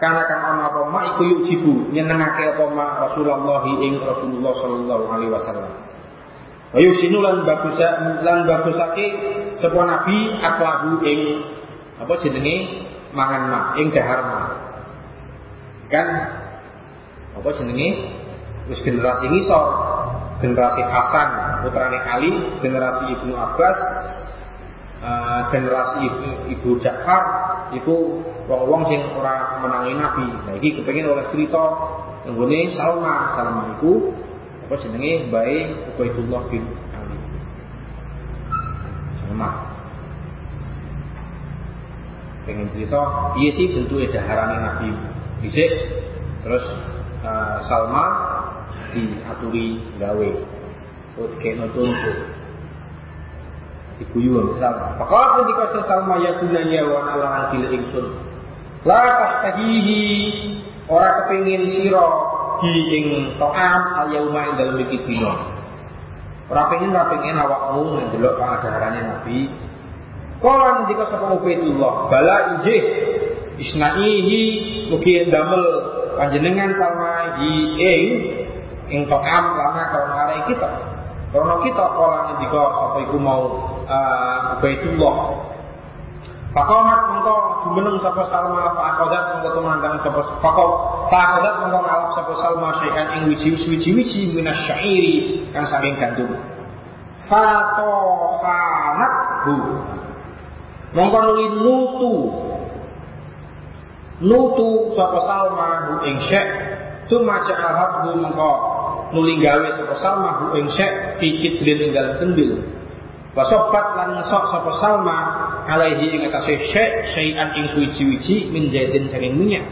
Speaker 2: Karena kang ana apa ma iku yujibu nyenengake apa ma Rasulullah ing Rasulullah sallallahu alaihi wasallam. Wa yusinu lan bagus lan bagusake sapa nabi aklahu ing apa jenenge? Mangan ma ing dahar ma. Kan? Apa jenenge? Wis generasi ngisor generasi Hasan putrane Ali, generasi Ibnu Abbas, uh, generasi Ibu, Ibu Ja'far itu wong-wong sing ora menangi Nabi. Nah iki kepengin oleh cerita nggone Salma. Salma iku apa jenenge bae Ubaidullah bin Ali. Salma. Pengen cerita, iya sih bentuk edaharane Nabi dhisik terus uh, Salma diaturi gawe ut kena tuntut diguyu misal Fakal pun dikasih Salma ya gunanya wa nalangan cil ingsun. La tastahihi ora kepengin sira di ing to'am al yauma ing dalem iki dina. Ora pengen ora pengen awakmu ndelok pangadaharane Nabi. Kala ndika sapa Ubaidullah bala injih isnaihi mugi damel panjenengan Salma di ing ing to'am lana kalau arek kita. Karena kita kala ngendika sapa iku mau uh, Ubaidullah. Faqamat mengko jumeneng sapa Salma fa aqadat mengko tumandang sapa faqat fa aqadat mengko ngalap sapa Salma syai'an ing wiji-wiji minas syairi kang saking gandum. Fatohanat hu. Mongko nuli nutu nutu sapa Salma hu ing Tuma ja'al hu mengko nuli gawe sapa Salma hu ing syek fikit dalem kendil. Lan ngesok sapa Salma alaihi ing atase syek syai'an ing suwi-wiji min zaidin saking minyak.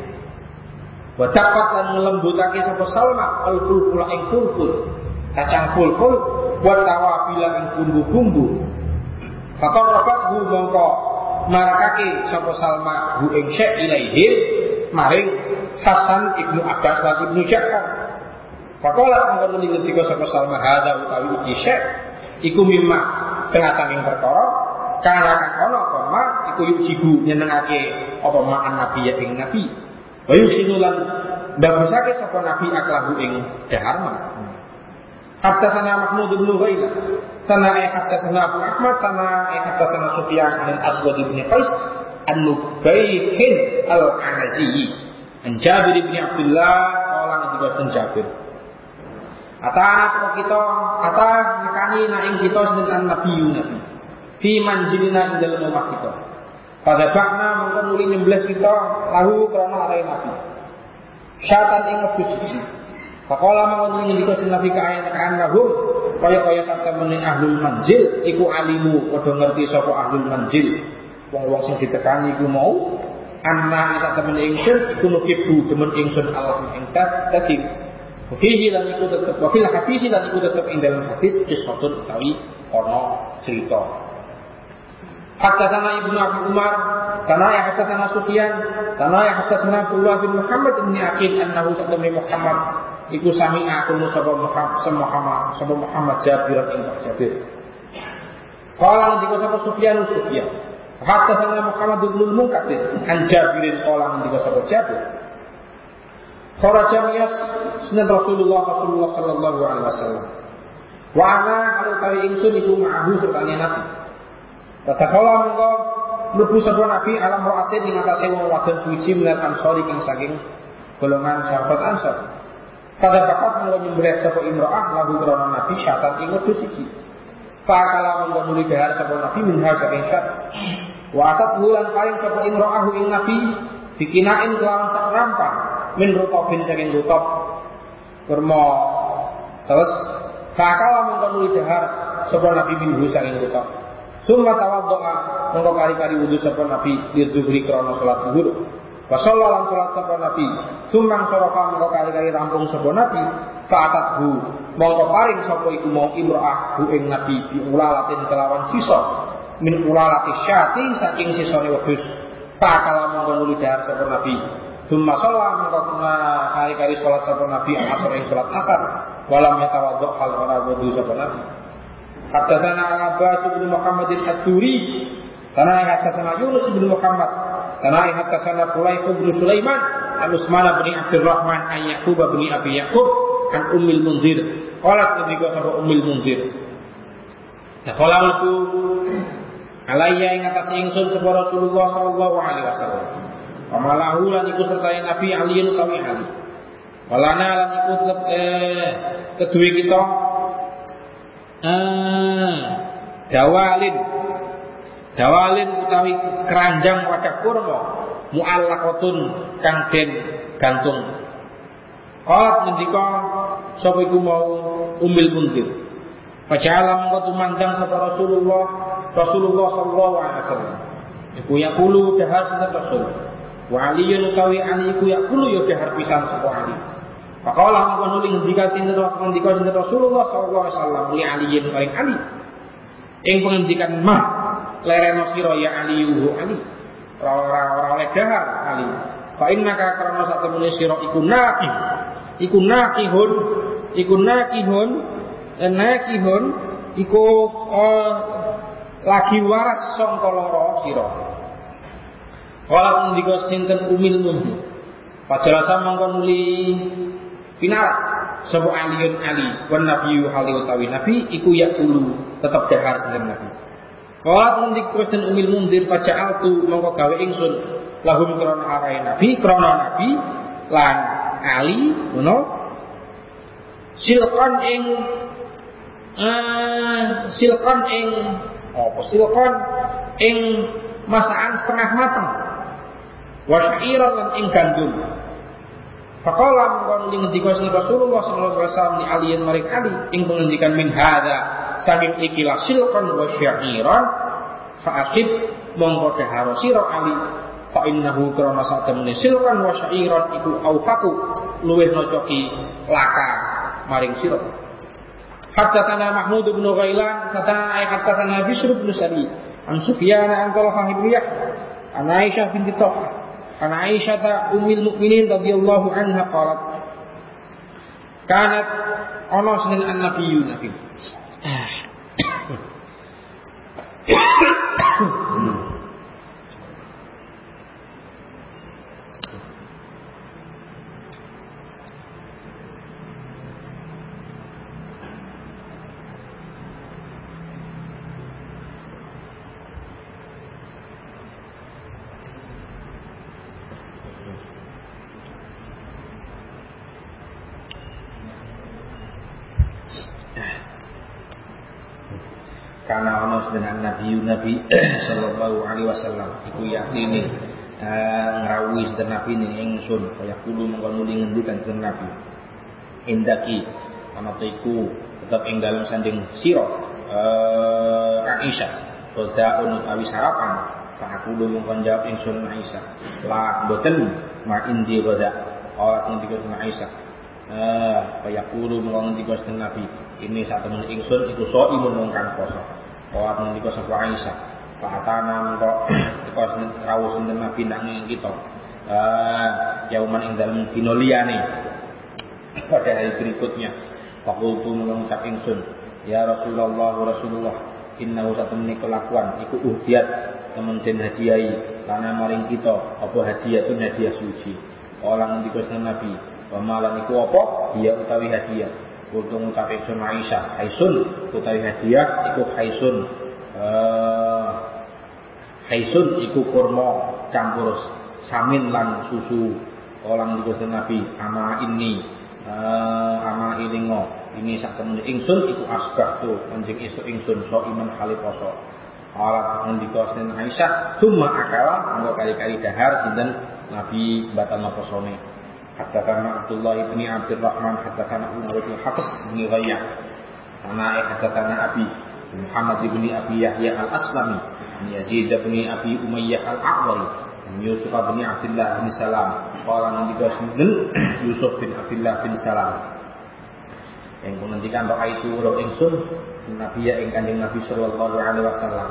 Speaker 2: Wa taqat lan ngelembutake sapa Salma al fulful ing fulful. Kacang fulful wa tawabila ing bumbu-bumbu. Fakarabat hu mongko marakake sapa Salma hu ing syek ilaihim maring Hasan ibnu Abbas lan ibnu Ja'far. Fakola angkon muni ngendika sapa Salma hada utawi iki syekh iku mimma setengah saking perkara karena kan ono apa ma iku yujibu nyenengake apa ma'an nabi ya ing nabi Wa yusinulan bagusake sapa nabi aklahu ing daharma. Hatta sana Mahmud bin Ghailah. Sana ay hatta sana Abu Ahmad, sana ay hatta sana Sufyan dan Aswad bin Qais An-Nubayhin Al-Anazi. An Jabir bin Abdullah orang juga Jabir. Ata kita ata nakani na ing kita sinten nabi nabi. Fi manzilina ing dalem omah kita. Pada bakna mengko nuli nyembelih kita lahu krana arai nabi. Syatan ing siji. Pakola mengko nuli ngendika sing nabi kaen kaen kaya-kaya sak temene ahlul manzil iku alimu padha ngerti sapa ahlul manzil. Wong-wong sing ditekani iku mau anna sak temene ingsun iku nukibu demen ingsun Allah ing daging Fihi lan iku tetep wa fil hadis lan iku tetep ing dalam hadis qissatun utawi ana cerita. Haddatsana Ibnu Abi Umar, kana ya haddatsana Sufyan, kana ya haddatsana Abdullah bin Muhammad bin Aqil annahu satami Muhammad iku sami'a aku sapa Muhammad Muhammad sapa Muhammad Jabir ing Jabir. Qala ndika sapa Sufyan Sufyan. Haddatsana Muhammad bin Munkatir an Jabirin qala ndika sapa Jabir. Miyas sunan Rasulullah Rasulullah sallallahu alaihi wasallam. Wa ana kalau kali ingsun iku ma'ahu serta Nabi. Tatakala mengko mlebu sapa Nabi alam ra'atin ing atase wong wadon suci minat ansori ing saking golongan sahabat Ansor. Pada bakat mengko nyembelih sapa imra'ah lagu krana Nabi syatan ing wedhus iki. Fakala mengko nuli dahar sapa Nabi min hadza ing syat. Wa atat hulan paring sapa ing Nabi bikinain kelawan sak rampang min rutobin saking rutob kurma terus kakala mengko nuli dahar sapa nabi minhu saking rutob summa tawaddoa mengko kari-kari wudu sapa nabi lidzuhri krana salat zuhur. Wa sallallahu salat sapa nabi summa soroka mengko kari-kari rampung sapa nabi fa'atathu mongko paring sapa iku mau imra'ah ing nabi diulalatin kelawan sisa. Min ulalati syati saking sisane wedhus. Pakala mongko nuli dahar sapa nabi Thumma sholat kena kari-kari sholat sapa Nabi asar yang sholat asar walam yatawaddu hal ora wudu sapa Nabi. Haddatsana Al-Abbas bin Muhammad At-Turi Kana haddatsana Yunus bin Muhammad Kana haddatsana Fulayh bin Sulaiman An Usman bin Abdurrahman an Yaqub bin Abi Yaqub an Ummil Munzir. Qalat ketika sapa Ummil Munzir. Dakhalalku alayya ing atas ingsun sapa Rasulullah sallallahu alaihi wasallam Pamalahu lan iku sertai Nabi Ali utawi Ali. Walana lan iku eh, kedua kita eh, dawalin dawalin utawi keranjang wadah kurma muallaqatun kang den gantung. Qalat ngendika sapa iku mau umil mundir. Faja'ala mengko tumandang sapa Rasulullah Rasulullah sallallahu alaihi wasallam. Iku yaqulu dahar sinten Rasul. Wa aliyun utawi ali iku ya kulo ya dahar pisan sapa ali. Faqala mongko nuli ngendika sinten ngendika sinten Rasulullah sallallahu alaihi wasallam li aliyin paring ali. Ing pengendikan mah lereno sira ya ali yuhu ali. Ora ora oleh dahar ali. Fa innaka karena sak temune sira iku naqih. Iku naqihun, iku naqihun, naqihun iku uh, lagi waras sangka lara sira. Kala ngendika sinten umil mundu. Pajalasa mangko nuli pinarak sapa aliyun ali wan nabiyyu hali utawi nabi iku yakulu tetep dahar sinten nabi. Kala ngendika sinten umil mundir paja'altu mangko gawe ingsun lahum krana arahe nabi krana nabi lan ali ngono silkan ing uh, silkan ing apa silkan ing masakan setengah matang wa syairan lan ing gandum. Faqala mengkon ing ngendika Rasulullah sallallahu alaihi wasallam ni aliyan maring ali ing pengendikan min hadza saking ikilah silqan wa syairan fa akib mongko daharo sira ali fa innahu krana satemene silqan wa syairan iku aufaku luwih nocoki laka maring sira. Haddatsana Mahmud bin Ghailan, kata haddatsana Bishr bin Sari, an Sufyan an Talha bin Yahya, an Aisyah binti Talha, عن عائشة أم المؤمنين رضي الله عنها قالت كانت أناس النبي نبي nabi [CLEARS THROAT] sallallahu alaihi wasallam. Iku yakini uh, ngrawuhi sedherek nabi ning ingsun. Kaya kulo mengko nuli ngendikan sedherek nabi. Indaki ana iku tetep ing dalem sanding sira uh, Aisyah. Kodaun utawi sarapan. Pak aku lu mengkon jawab ingsun Aisyah. Lah boten ma indi goda Orang yang tiga Aisyah. Eh, kaya kulo mengkon tiga Nabi. Ini saat temen ingsun iku so imun mengkan poso Yang tiga sapa Aisyah. Pak Atana mengko Tiga [CLEARS THROAT] rawuh sinten Nabi nang kita? Eh, yauman ing dalem dina [CLEARS THROAT] pada hari berikutnya. Fakultu mengucap ingsun Ya Rasulullah Rasulullah Innahu satemene kelakuan iku uhdiat temen den hadiahi. Karena maring kita apa hadiah itu hadiah suci? Orang ngendika Nabi pemalan iku apa? Dia utawi hadiah Kultu ngucap ingsun Aisyah. Haisun utawi hadiah iku haisun. Uh, haisun iku kurma campur samin lan susu. Orang ngendika Nabi ama ini uh, ama ilingo ini sak temen ingsun iku asbah tu anjing isu ingsun so iman kali poso. Alat sin Aisyah cuma akala anggo kali-kali dahar sinten? Nabi batal posone hatta kana Abdullah ibni Abdurrahman hatta kana Umar bin Hafs bin Ghayyah. Sana eh hatta kana Abi Muhammad ibni Abi Yahya al-Aslami Yazid bin Abi Umayyah al-A'wari Yusuf bin Abdullah bin Salam. Qala ngendika [CLEARS THROAT] sinten Yusuf bin Abdullah bin Salam. Yang menghentikan doa itu roh ingsun Nabi ya ing kanjeng Nabi sallallahu alaihi wasallam.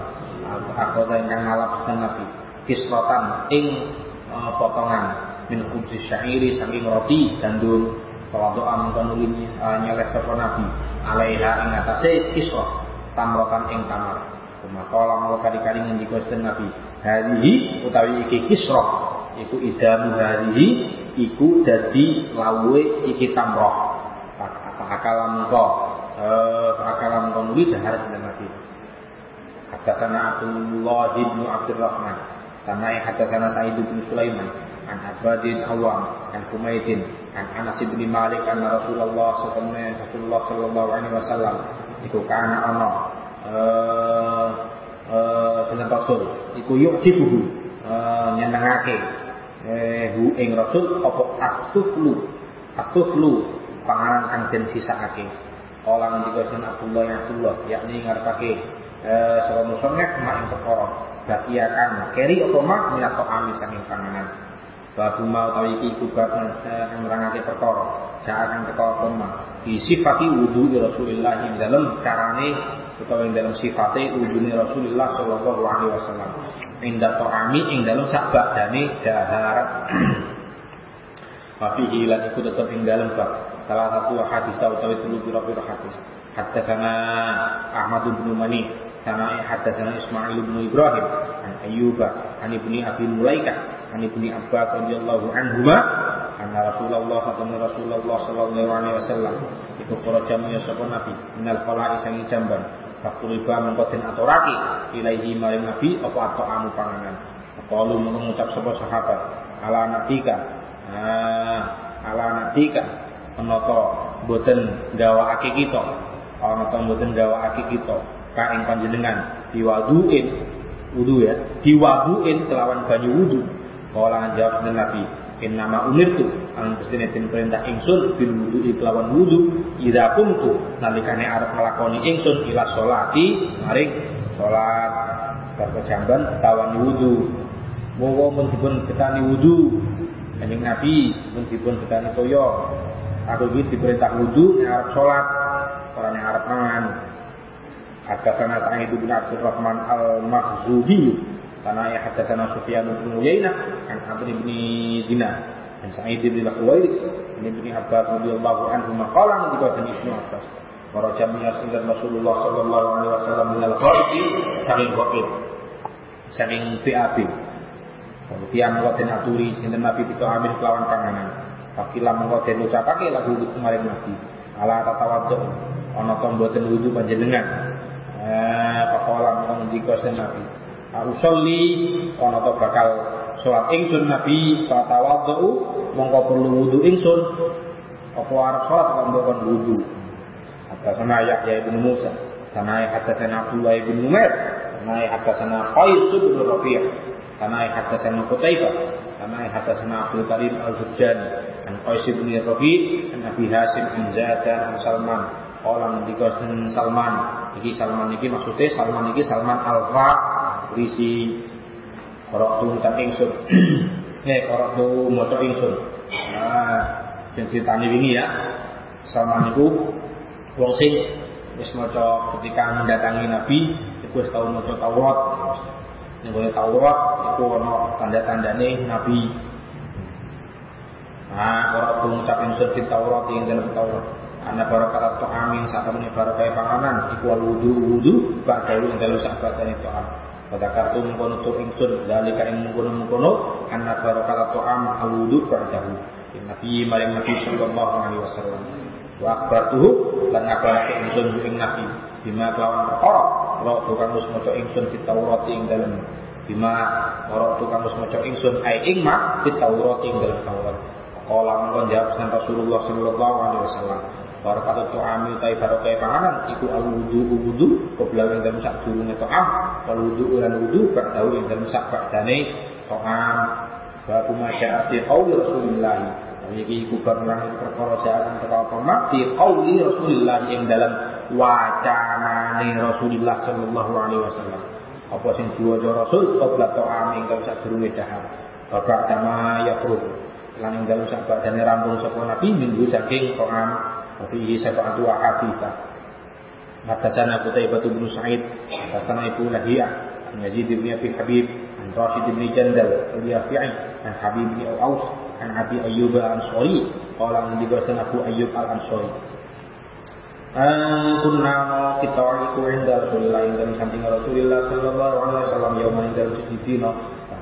Speaker 2: Aku ingkang ngalap Nabi. Kisrotan ing uh, potongan min khubzi syairi saking roti gandum kalau doa mengkonuli uh, nyeleh sapa Nabi alaiha ing atase kisroh tamrotan ing tamar Kumakola mau kali-kali ngendika Nabi hadihi utawi iki kisroh iku idamu hadihi iku dadi lawe iki tamroh. Akalam engkau eh akalam engkau nuli dahar nabi? Hadatsana Abdullah bin Abdurrahman Tanai hadatsana Sa'id bin Sulaiman an Abadin Awam an Humaydin an Anas bin Malik an Rasulullah sallallahu alaihi wasallam iku kana ana eh eh seneng Rasul iku yuk dibuhu nyenengake eh hu ing Rasul apa atuflu atuflu panganan kang den sisakake. Kala ngendika Sun Abdullah ya Abdullah yakni ngarepake eh sapa musannaf mak ing perkara bakia kang keri apa mak minato ami saking panganan. Babu mau tawi iki iku bab nerangake perkara jangan teko apa mak disifati wudu Rasulullah di dalam carane utawa ing dalam sifate wudune Rasulullah sallallahu alaihi wasallam. Indah ta'ami ing dalam sak badane dahar. Wafihi [CLEARS THROAT] lan iku tetep ing dalam bab salah satu hadis utawi telu pira-pira hadis. Haddatsana Ahmad bin Mani, sana haddatsana Ismail bin Ibrahim, an Ayyuba, an ibni Abi Mulaika, an ibni Abbas radhiyallahu anhuma, anna Rasulullah sallallahu Rasulullah sallallahu alaihi wasallam iku para jamnya sapa Nabi minal qala'i sangi jamban Fakuriba mengkotin aturaki ilaihi maring Nabi apa atau amu panganan. Qalu mengucap sapa sahabat ala natika ah, ala natika menata boten gawakake kita ana ta boten gawakake kita ka ing panjenengan diwaduin wudu ya. Diwaduin kelawan banyu wudu. Kala jawab Nabi in nama umirtu ang tin perintah ingsun bil wudu kelawan wudu ida kuntu. Nalikane arep nglakoni ingsun ila salati maring salat berkejamban tawan wudu. Moga mun dipun ketani wudu. Kanjeng Nabi mun dipun ketani toyo Aku gitu diperintah wudhu, yang harap sholat, orang yang harap mangan. Hadasana Sa'id bin Abdurrahman al-Makhzubi karena ya hadasana Sufyan bin Uyainah an Amr bin Dinar dan Sa'id bin Al-Khuwairis ini bin Abbas radhiyallahu anhu maqala dan Ibnu Abbas para jamiah sinten Rasulullah sallallahu alaihi wasallam min al-ghaib saking ghaib saking BAB Tiang ngoten aturi sinten Nabi kita ambil kelawan panganan Fakila mengko den ucapake lagu kemarin Nabi. Ala tatawaddu ana to mboten wudu panjenengan. Eh pakola mengko ngendika Nabi. Usolli ana to bakal salat ingsun Nabi tatawaddu mongko perlu wudu ingsun. Apa arep salat kok mbok wudu. Apa sana Yahya bin Musa. Tanai hadatsana Abdullah bin Numair, tanai hadatsana Qais bin Rafi', tanai hadatsana Qutaibah, tanai hadatsana Abdul Karim Al-Hujjani, an Qais bin Rafi', an Abi Hasim bin Zaidan an Salman, Orang dikosen Salman, iki Salman iki maksudnya Salman iki Salman Alfa, berisi korok tu ngucap ingsun. [CLEARS THROAT] Eh, korok tu maca ingsun. Nah, sing wingi ya. Salman iku wong sing wis maca ketika mendatangi Nabi iku wis tau maca Taurat. Ning gone Taurat iku ana tanda-tandane Nabi. Nah, korok tu ngucap ingsun di Taurat ing dalam Taurat. Ana barakat amin saat temene barakat panganan iku wudu wudu bak dalu ing dalu sak badane ta'am. Pada kartu mengkono tu ingsun dalika ing mengkono-mengkono anna barakal ta'am alwudu ba'dahu. Nabi maring Nabi sallallahu alaihi wasallam. Wa akhbartuhu lan ngabarake ingsun ing Nabi bima kelawan perkara ora tukang wis maca ingsun di Taurat ing dalem bima ora tukang wis maca ingsun ai ing ma di Taurat ing dalem Taurat. Kala mengkon jawab Rasulullah sallallahu alaihi wasallam Barokah tu'ami utai barokah panganan iku al wudu wudu koblau ing dalem sak durunge to'am. Wal wudu ulan wudu ba'dahu ing dalem sak ba'dane to'am. Babu masya'ati qauli Rasulillah. Iki iku bab nerang perkara jalan teko apa di qauli Rasulillah ing dalam wacanane Rasulullah sallallahu alaihi wasallam. Apa sing diwaca Rasul qabla to'am ing dalem sak durunge dahar Bapak dama ya lan ing dalem sak badane rampung sapa Nabi minggu saking to'am وفيه سبعة أحاديث حدثنا قتيبة بن سعيد حدثنا أبو لهيع عن يزيد بن أبي حبيب عن راشد بن جندل اليافعي عن حبيب بن أوس عن أبي أيوب الأنصاري قال عن لباسنا أبو أيوب الأنصاري kunna no kita iku inda Rasulullah ing dalem samping Rasulullah sallallahu alaihi wasallam yauma ing dalem siji dina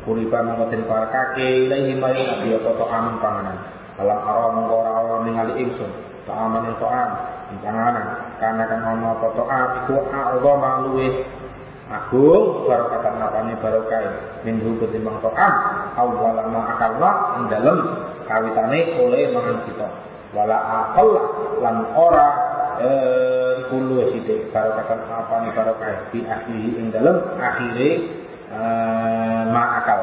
Speaker 2: kuriba mangkoten para kake ilahi maring nabi apa aman panganan alam ara mengko ora ningali ingsun ta'aman ta'am. Panganan karena kan ono apa ta'am iku a'zama luwih agung barokatan apane barokah. Minggu ketimbang ta'am awwala ma akalla ing dalem kawitane oleh mangan kita. Wala akal lan ora eh iku luwih sithik. Barokatan apane barokah. Di akhiri ing dalem akhire eh, ma akal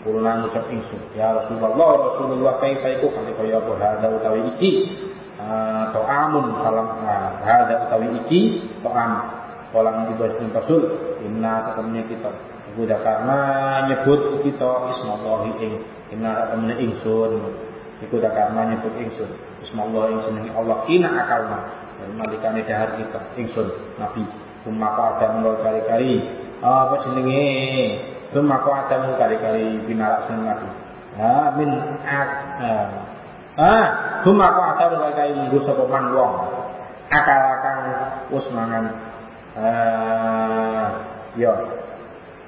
Speaker 2: Kulo ngucap ingsun, ya Rasulullah, Rasulullah kaifa iku? Kali kaya apa? Hada utawi iki to'amun salam hada utawi iki to'am kolang dibahas Rasul inna satamnya kita. Buddha karena nyebut kita ismallahi ing inna satamnya ingsun. Iku dah karena nyebut ingsun. Ismallah ing senengi Allah. Kina akalna. Dari malikane dahar kita ingsun Nabi. Kumaka ada mulai kari-kari. Apa jenenge? Kumaka ada mulai kari-kari binarak seneng Nabi. Ha min ak Ah, huma ku ata mulai kai minggu sapa man wong. Akal kang wis mangan eh yo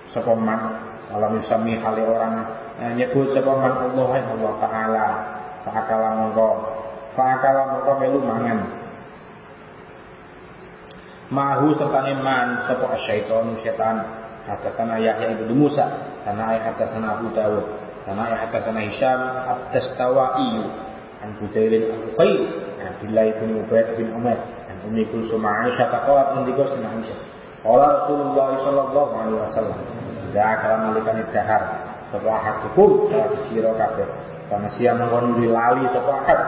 Speaker 2: sapa man alam sami hale orang eh, nyebut sapa man Allah Allah taala. Fakala mongko. Fakala mongko melu mangan. Mahu sertane man sapa syaitan setan. Katakan Yahya ibnu Musa, karena ayat sana Abu Dawud, karena ayat sana Hisham at-Tastawai, Budailin al-Uqayl an Abdullah bin Ubaid bin Umar an Ummi Kulsum Aisyah taqalat ngendika sana Aisyah. Qala Rasulullah sallallahu alaihi wasallam Da kala nalikane dahar sapa hukum salah sira kabeh. Karena siang mengkon lali sapa ahad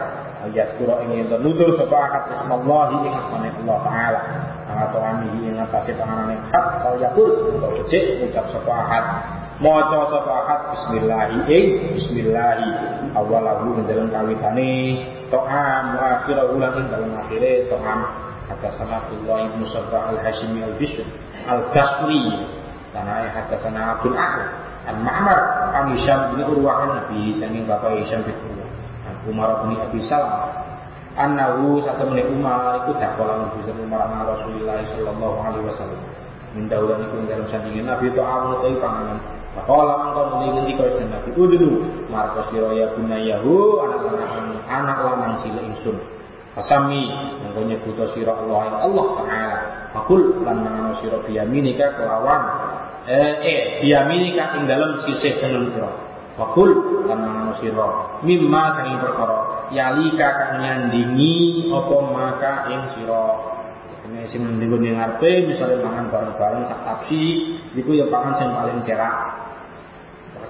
Speaker 2: ayat kura ingin ternutur sapa ahad bismillahi ing asmane Allah taala. Atau amihi ing atase panganane hak kau yakul untuk becik ucap sapa ahad maca ahad bismillahi ing bismillahi. Awalahu ing dalam kawitane to'am wa akhirahu lan ing dalam akhire to'am. Kata sana Abdullah ibn Sabah al-Hashimi al-Bishr al-Basri. Karena kata sana Abdul A'la an Ma'mar an Hisham bin Urwah an Nabi sanging bapak Hisham bin Urwah. An Umar bin Abi Salam annahu satu menit Umar itu dakwala Nabi Umar Rasulullah sallallahu alaihi wasallam min daulan iku dalam sandingan Nabi itu amun utawi panganan Kala mangkon muni ngendi kaya Nabi udunu marko sira ya bunayahu anak lanang cilik ingsun. Pasami mengko nyebut sira Allah ya Allah taala. Fakul lan mangan sira biyaminika kelawan eh eh biyaminika ing dalem sisih tengen sira. Fakul lan mangan sira mimma saking perkara yalika kang nyandingi apa maka ing sira. Nek sing niku ning ngarepe misale mangan bareng-bareng sak tapsi niku ya pangan sing paling cerak.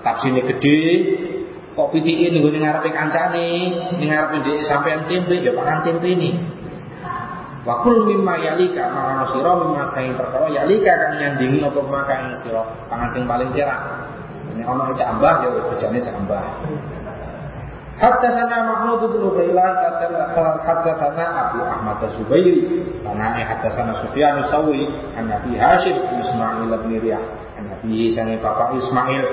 Speaker 2: Tapsine gede, kok pitike niku ning ngarepe kancane, ning ngarepe dhek sampean tempe ya pangan tempe ini. Wa kul mimma yalika mangan sira mimma saing perkara yalika kang nyandingi apa makan sira pangan sing paling cerak. Ini ana cambah ya bejane cambah. حدثنا محمود بن غيلان حدثنا أبو أحمد الزبيري عن حدثنا سفيان الثوري عن أبي هاشم بن إسماعيل بن رياح عن أبيه سنة بابا إسماعيل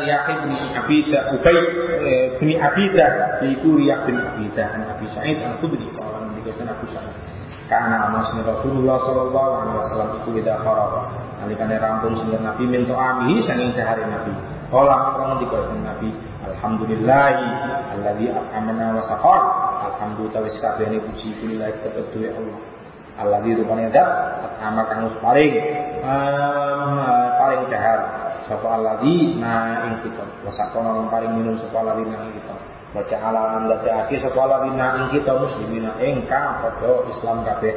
Speaker 2: رياح بن عبيدة أبي بن عبيدة يقول رياح بن عبيدة عن أبي سعيد الخدري قال النبي صلى الله عليه وسلم karena amasnya Rasulullah Sallallahu Alaihi Wasallam itu tidak haram. Nalikane rampung sinten Nabi minta amihi sanging dahare Nabi. Kala orang dikatakan Nabi, Alhamdulillahi alladzi amana wa saqar. Alhamdulillah wis kabehane puji kulillah kepeduwe Allah. Alladzi rupane dat ama kang wis paring. Paring dahar. Sapa alladzi na ing kita. Wa saqana paring minum sapa alladzi na ing kita. Baca alaman dadekake sapa lawina ing kita muslimina ingkang padha Islam kabeh.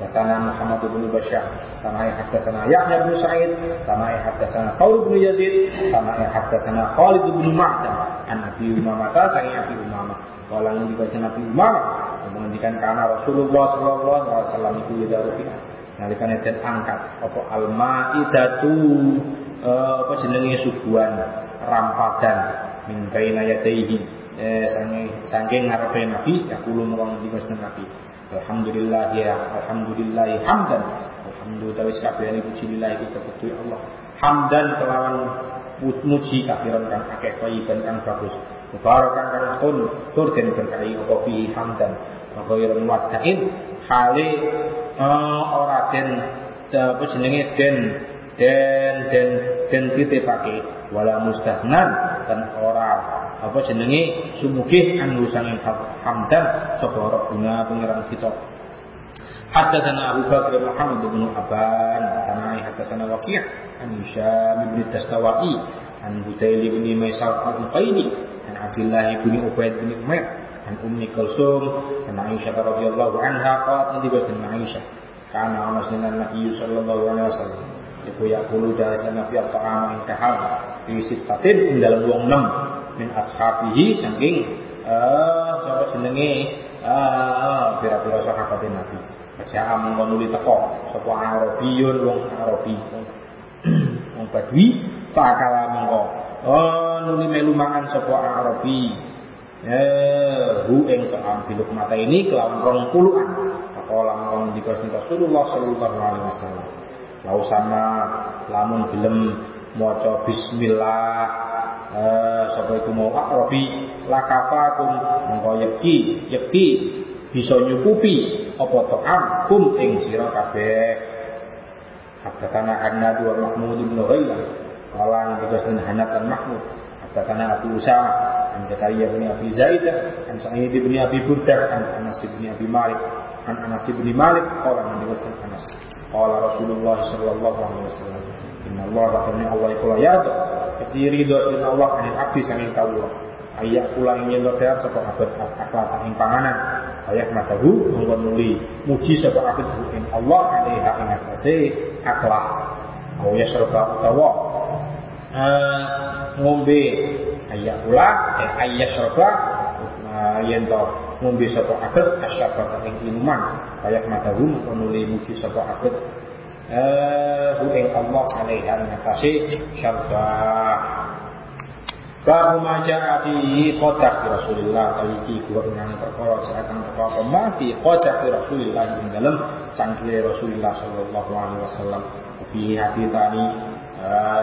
Speaker 2: Katakan Muhammad bin Bashar Kama haddatsana Yahya bin Sa'id Kama haddatsana Thawr bin Yazid Kama haddatsana Khalid bin Ma'dan An Abi Umamah sangi Abi Umamah Walang dibaca Nabi Umamah menghentikan karena Rasulullah Sallallahu Alaihi Wasallam itu tidak rupiah Nalikan dan angkat apa al-ma'idatu apa jenenge suguhan rampadan min baina yadayhi. Eh, saking ngarepe Nabi ya kulo mawon di Nabi. Alhamdulillah ya Alhamdulillah hamdan. Alhamdulillah wis kabehane puji lillah itu kebetulan Allah. Hamdan kelawan muji kafiran kang akeh thayyiban kang bagus. Mubarakan kang pun tur den berkahi apa fi hamdan. Wa khairan wada'in hale uh, ora den apa jenenge den den den den titipake. Wala mustahnan dan ora apa jenenge sumugih anu sanging hamdan sapa Rabbuna pangeran kita. Abu Bakar Muhammad bin Aban kana haddatsana Waqi' an Hisham bin Dastawai an Budail bin Maisal al-Qaini an Abdullah bin Ubaid bin Umair an Ummi Kulsum an Aisyah radhiyallahu anha qalat nabi batin Aisyah kana amasna Nabi sallallahu alaihi wasallam Iku yakulu dari Nabi al-Ta'ama intahal Di sitatin ing dalam wong 6 min ashabihi saking eh sapa jenenge eh pira-pira sahabat Nabi. Baca mongko nuli teko sapa Arabiyun wong Arabi. Badui fakala mongko. Oh nuli melu mangan sapa Arabi. Eh hu ing keambil mata ini kelawan rong puluhan. Pakola mongko dikasih Rasulullah sallallahu alaihi wasallam. Lau sama lamun gelem maca bismillah eh sapa iku mau akrobi lakafakum mengko yeki yeki bisa nyukupi apa ta'am kum ing sira kabeh Katakanlah Anna dua Mahmud bin Ghailan. Kala dikasih Hanat dan Mahmud. Katakanlah Abu Usama An Zakaria bin Abi Zaidah An Sa'id bin Abi Burdah An Anas bin Abi Malik An Anas bin Malik. Kala dikasih Anas. Kala Rasulullah sallallahu alaihi wasallam Inna Allah katanya Allah ikulah yarda Jadi ridho sin Allah anil abdi sanging kawula Ayat pula ingin lodar sapa abad akhlak ing panganan. Ayat matahu mongko nuli. Muji sapa abad ing Allah alaiha ing atase akhlak. Au ya serba utawa ngombe. Ayat pula eh serba yen to ngombe sapa abad asyaba ing minuman Ayat matahu mongko nuli muji sapa abad ing Allah alaiha ngatasi syarba Bahu maja fi kodak Rasulullah kali iki gua dengan perkara silakan perkara mati kodak Rasulullah ing dalam cangkir Rasulullah sallallahu alaihi wasallam. Fi hati tani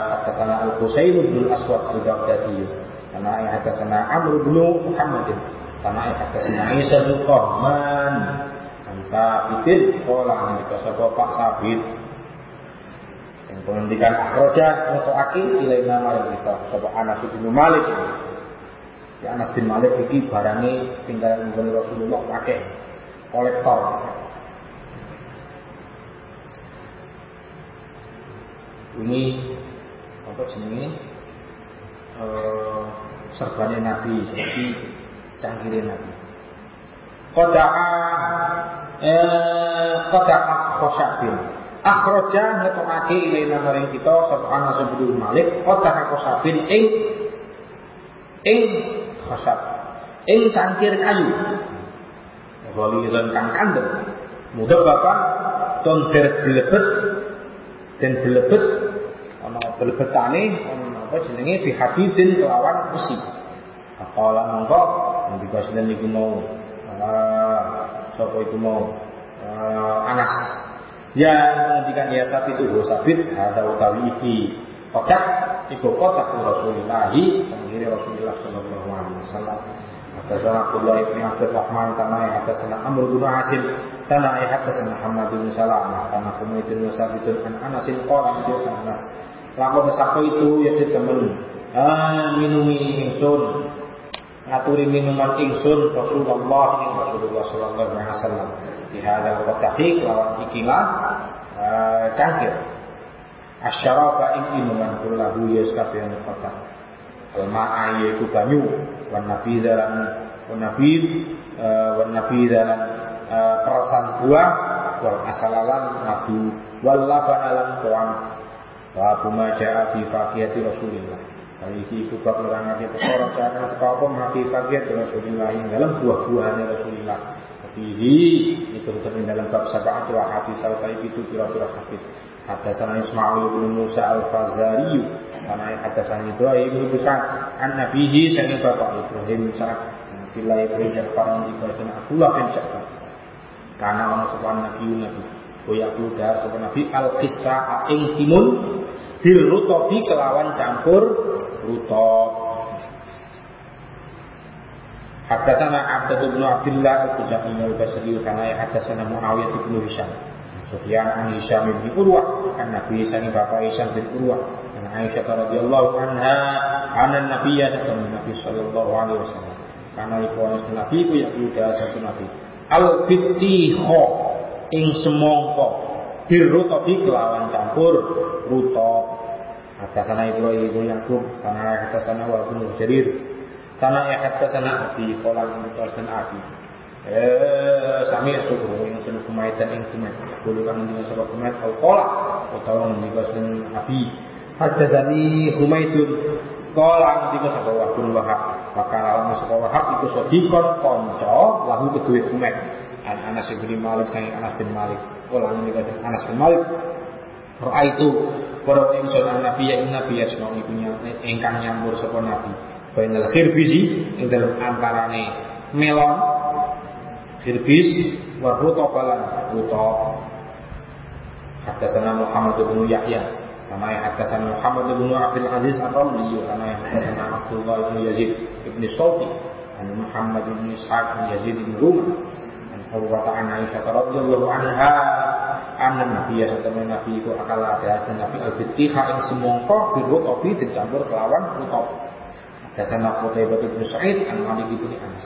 Speaker 2: katakan al Husain bin Aswad al Baghdadi. Karena ayat hadatsana Amr bin Muhammad. Karena ayat hadatsana Isa bin Rahman Anta bitin kola nika sapa Pak Sabit penghentikan akhroja untuk aki ilai nama kita sebab Anas bin Malik ya Anas bin Malik ini barangnya tinggal membeli Rasulullah pakai kolektor. Ini jenenge? Uh, serbannya Nabi seperti cangkirnya Nabi. Koda'a eh qada khosyabin akhraja ngetokake ilaina maring kita sapa ana sebelum Malik qada khosyabin ing ing khosyab ing cangkir kayu. Ghalidhan kang kandel mudah bapak ton belebet dan belebet ana belebetane ana apa jenenge bihadidin kelawan besi Kala mongko ngendika sinten iku mau. Ah, sapa iku mau? Ah, Anas Ya menghentikan ya sabit itu sabit ada utawi iki kotak iku kotak Rasulullah pengiring Rasulullah sallallahu alaihi wasallam حدثنا عبد الله بن عبد الرحمن كما حدثنا عمرو بن عاصم كما حدثنا محمد بن سلامة كما حميد بن ثابت عن انس قال عن انس Lamun sako itu ya temen ah minumi ingsun ngaturi minuman ingsun Rasulullah ing Rasulullah sallallahu alaihi wasallam hadal qatahi lawan ikilah cangkir asyarafa ing minuman kullahu ya sakabehane kotak Alma iku banyu wan nabi dalam wan nabi wan nabi dalam perasan buah wal asalalan nabi wal labanalan tuan wa kuma ja'a fi faqiyati Rasulillah. Kali ini iku bab nerangake perkara cara apa mati faqiyati Rasulillah ing dalam buah-buahane Rasulillah Fihi itu terkait dalam bab sab'at wa hadis al itu kira-kira hadis. Hadatsana Ismail bin Musa al-Fazari. Karena hadatsana Ibrahim bin Musa an nabihi sami bapak Ibrahim Sa'ad Bila Ibrahim Ja'far Ibrahim Abdullah bin Ja'far Karena orang sepan Nabi Nabi. Koya kuda sepan Nabi al-Qissa ing timun Bil rutobi kelawan campur rutop Haddatsana Abdul bin Abdullah al-Qujani al-Basri kana haddatsana Muawiyah bin Hisham. Sufyan an Hisham bin Urwah an Nabi sani bapak Hisham bin Urwah an Aisyah radhiyallahu anha anan Nabiyya dan Nabi sallallahu alaihi wasallam. Karena iku ana Nabi ku ya kuda satu Nabi. Al bittiho ing semongko birrutobi kelawan campur Hadasana Ibrahim bin Yakub karena hadasana wa bin Jarir karena ya hadasana Abi kolang dan Abi Eh, sami itu yang sudah kumaitan yang kumait. Dulu kan dengan sebab kumait au kola atau dengan sen api. Hadazani Humaidun kola dengan sebab wakun wahab. Maka alam sebab wahab itu sodikon konco lahu kedua kumait. An Anas bin Malik sang Anas bin Malik. Kola dengan Anas bin Malik. Roa itu para ingsun nabi ya nabi ya semua ibunya engkang nyambur sapa nabi. Bainal khirbizi ing dalam antarane melon Hirbis wa rutabalan rutab. Haddatsana Muhammad bin Yahya kama haddatsana Muhammad bin Abdul Aziz Ar-Ramli kama haddatsana Abdullah bin Yazid bin Sawti an Muhammad bin Ishaq bin Yazid bin Rum an Urwah an Aisyah radhiyallahu anha anna Nabi sallallahu Nabi itu akal ada Nabi al-Bittiha yang semongko birut obi dicampur kelawan rutab. Haddatsana Qutaibah bin Sa'id an Malik bin Anas.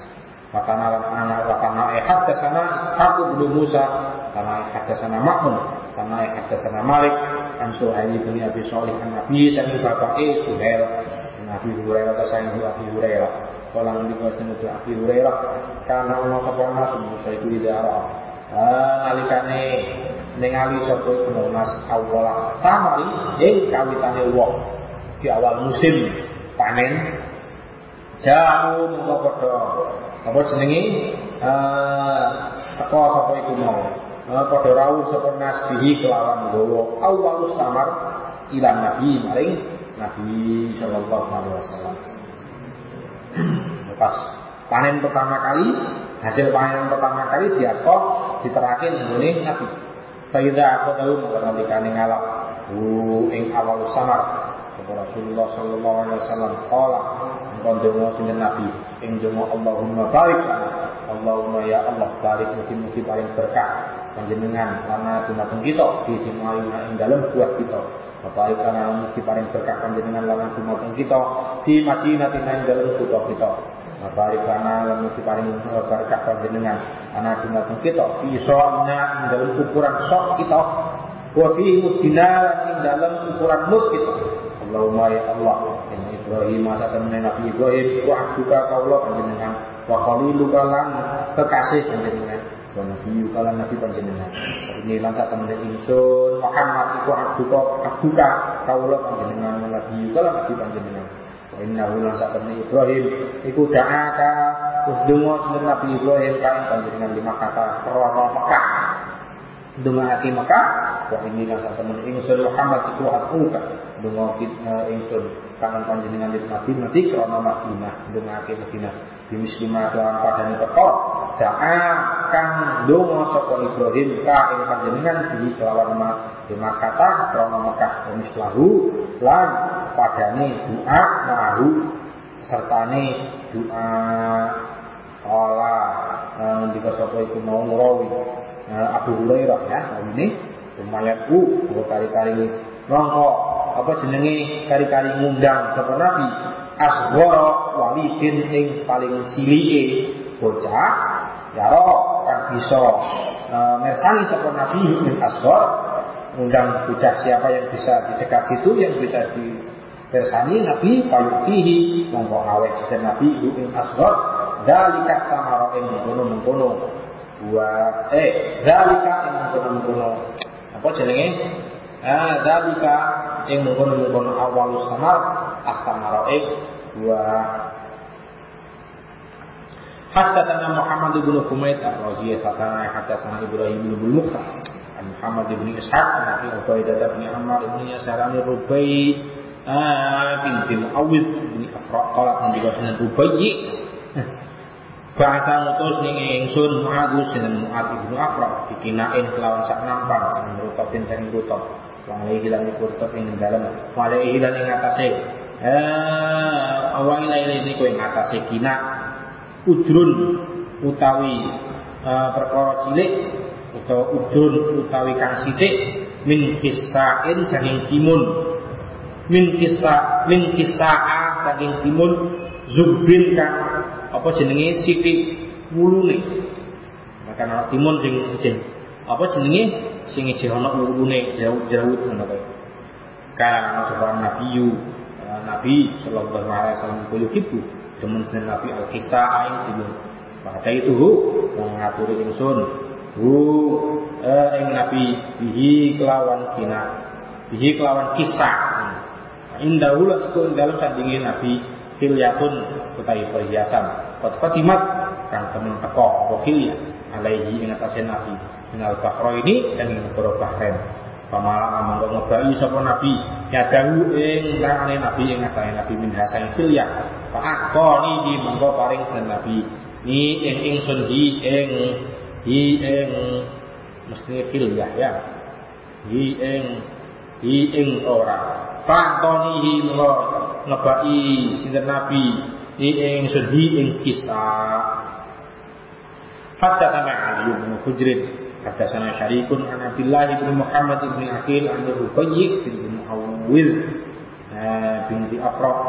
Speaker 2: Wakana anak wakana ehad ke sana Ishaq bin Musa karena ehad ke sana Makmun karena ehad ke sana Malik an Suhail bin Abi Shalih an Nabi sami bapak e Suhail Nabi Hurairah ke sana Abi Hurairah. Kalau nanti kau itu Abi Hurairah karena Allah sapa Musa itu idara nalikane ningali sapa penunas awal samari ing kawitane wong di awal musim panen jauh mengko padha? Apa jenenge eh teko sapa iku mau? Eh, padha rawuh sapa nasbihi kelawan gawa awalus samar ila nabi maring nabi sallallahu alaihi wasallam. Pas panen pertama kali hasil panen pertama kali diatok diterakin nggone nabi. Faida aku tahu mengenai ngalap hu ing awal samar Rasulullah sallallahu alaihi wasallam qala engkau donga sinten Nabi ing donga Allahumma barik Allahumma ya Allah barik mugi-mugi paling berkah panjenengan lana dumateng kita di dimalina ing dalem buah kita. Bapak karena mugi paling berkah panjenengan lana dumateng kita di Madinah ing dalem kutha kita. Bapak karena mugi paling berkah panjenengan lana dumateng kita di soalnya ing dalem ukuran sok kita. Wa fi mudina ing dalem ukuran mud kita Allahumma ya Allah. In Ibrahim masa temen Nabi Ibrahim wa abduka kaulah panjenengan. Wa khaliluka lan kekasih panjenengan. Wa nabi kala nabi panjenengan. Ini lan sak temen ingsun Muhammad iku abduka abduka kawula panjenengan. Nabi kala nabi panjenengan. Wa inna lan sak temen Ibrahim iku da'aka terus sinten Nabi Ibrahim kan panjenengan lima kata krana Mekah donga ati Mekah wa ini sak temen ingsun Muhammad iku abduka donga kita ingsun kangen panjenengan di Madinah di krana Madinah donga ati Madinah. Bimislimah dalam padane perkara da'a kang donga sapa Ibrahim ka ing panjenengan di kelawan ma lima kata krana Mekah mislahu lan padane doa ma'ahu sertane doa. Ola Ngendika sapa iku mau ngurawi Abu Hurairah ya ini. Lumayan u kari-kari nongko apa jenenge? Kari-kari ngundang sapa Nabi asghara walidin ing paling cilike bocah yaro kan bisa e, mersani sapa Nabi min asghar. Ngundang bocah siapa yang bisa di dekat situ yang bisa di Bersani Nabi payutihi mongko awet dan Nabi ing asghar. Dalika tamaro ing mengkono-mengkono buat eh dalika ing mengkono-mengkono. Apa jenenge? Ah dalika ing mengkono-mengkono awalus samar ing buah Hatta sana Muhammad bin Humaid al-Raziyah Fatana hatta sana Ibrahim bin Mukhtar Muhammad bin Ishaq Nabi Ubaidah bin Ammar bin Yasar Rubai Muawid bin Afra qalat ngendika sunan Rubayyi bahasa ngutus ning ingsun Muadz sinan Muad bin Afra dikinain kelawan sak nampang sing ngrutop wale hilang iku rutop ing dalem wale hilang ing atase. Eh awang ilaile niku ing atase kina. Ujrun utawi uh, perkara cilik utawa ujrun utawi kang sithik min kisain saking timun. Min kisah min kisah saking timun zubin kang apa jenenge? Sithik wulune. Maka ana timun sing sing apa jenenge? Sing isih ana wulune jauh-jauh ngono kae. Kana ana seorang nabi yu nabi sallallahu alaihi wasallam kulo kibu temen sen nabi al kisah ing timun. Maka itu mengaturi ingsun. Hu eh, ing nabi bihi kelawan kina bihi kelawan kisah indahu lan iku ing dalem sandinge Nabi hilyatun utawi perhiasan qad khatimat kang temen teko apa alaihi ing atase Nabi. Minal bahro ini dan ing negara Bahrain. Pamala monggo ngebai sapa Nabi. Yadahu ing tangane Nabi ing asane Nabi min hasan hilya fa akoni di paring sen Nabi. Ni ing ingsun di ing di ing mesti hilya ya di ing di ing ora Fantonihi mula ngebai sinten Nabi. Ing sedhi ing kisah. Hatta kama Ali bin Hujrin. Kata sana syarikun an Abdullah bin Muhammad bin Akil an Rubayyi bin Muawwil. Binti Afraq.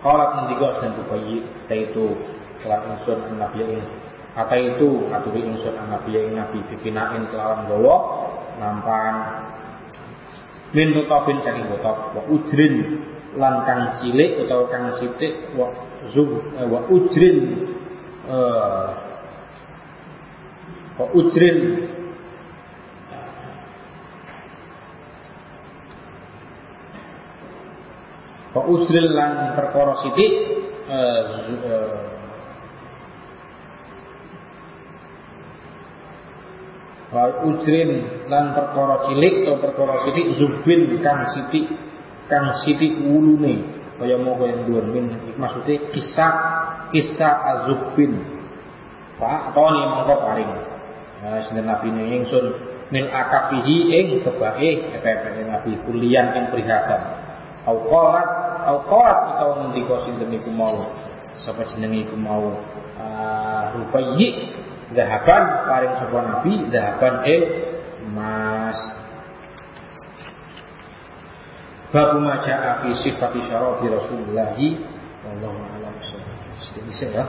Speaker 2: Qalat ngendika dan Rubayyi yaitu kelawan insun an Nabi ing Kata itu ngaturi an Nabi ing Nabi bikinain kelawan gawa nampan min rutobin saking rutop wa ujrin lan kang cilik utawa kang sithik wa zub eh, wa ujrin uh, wa ujrin. Wa ujrin lan perkara sithik uh, uh, wa ujrin lan perkara cilik atau perkara sithik zubin kang sithik kang sithik wulune. Kaya mau kaya dhuwur min maksude kisah kisah azubin fa toni mongko paring. Nah sinten nabi ingsun min akafihi ing kebahe epe nabi kulian ing prihasan au qalat au qalat utawa ngendika sinten niku mau. Sapa jenenge iku mau? Uh, rubayyi Dahaban paring sapa Nabi Dahaban el mas Bab maja fi sifat syarabi Rasulullah wallahu a'lam. Sedikit ya.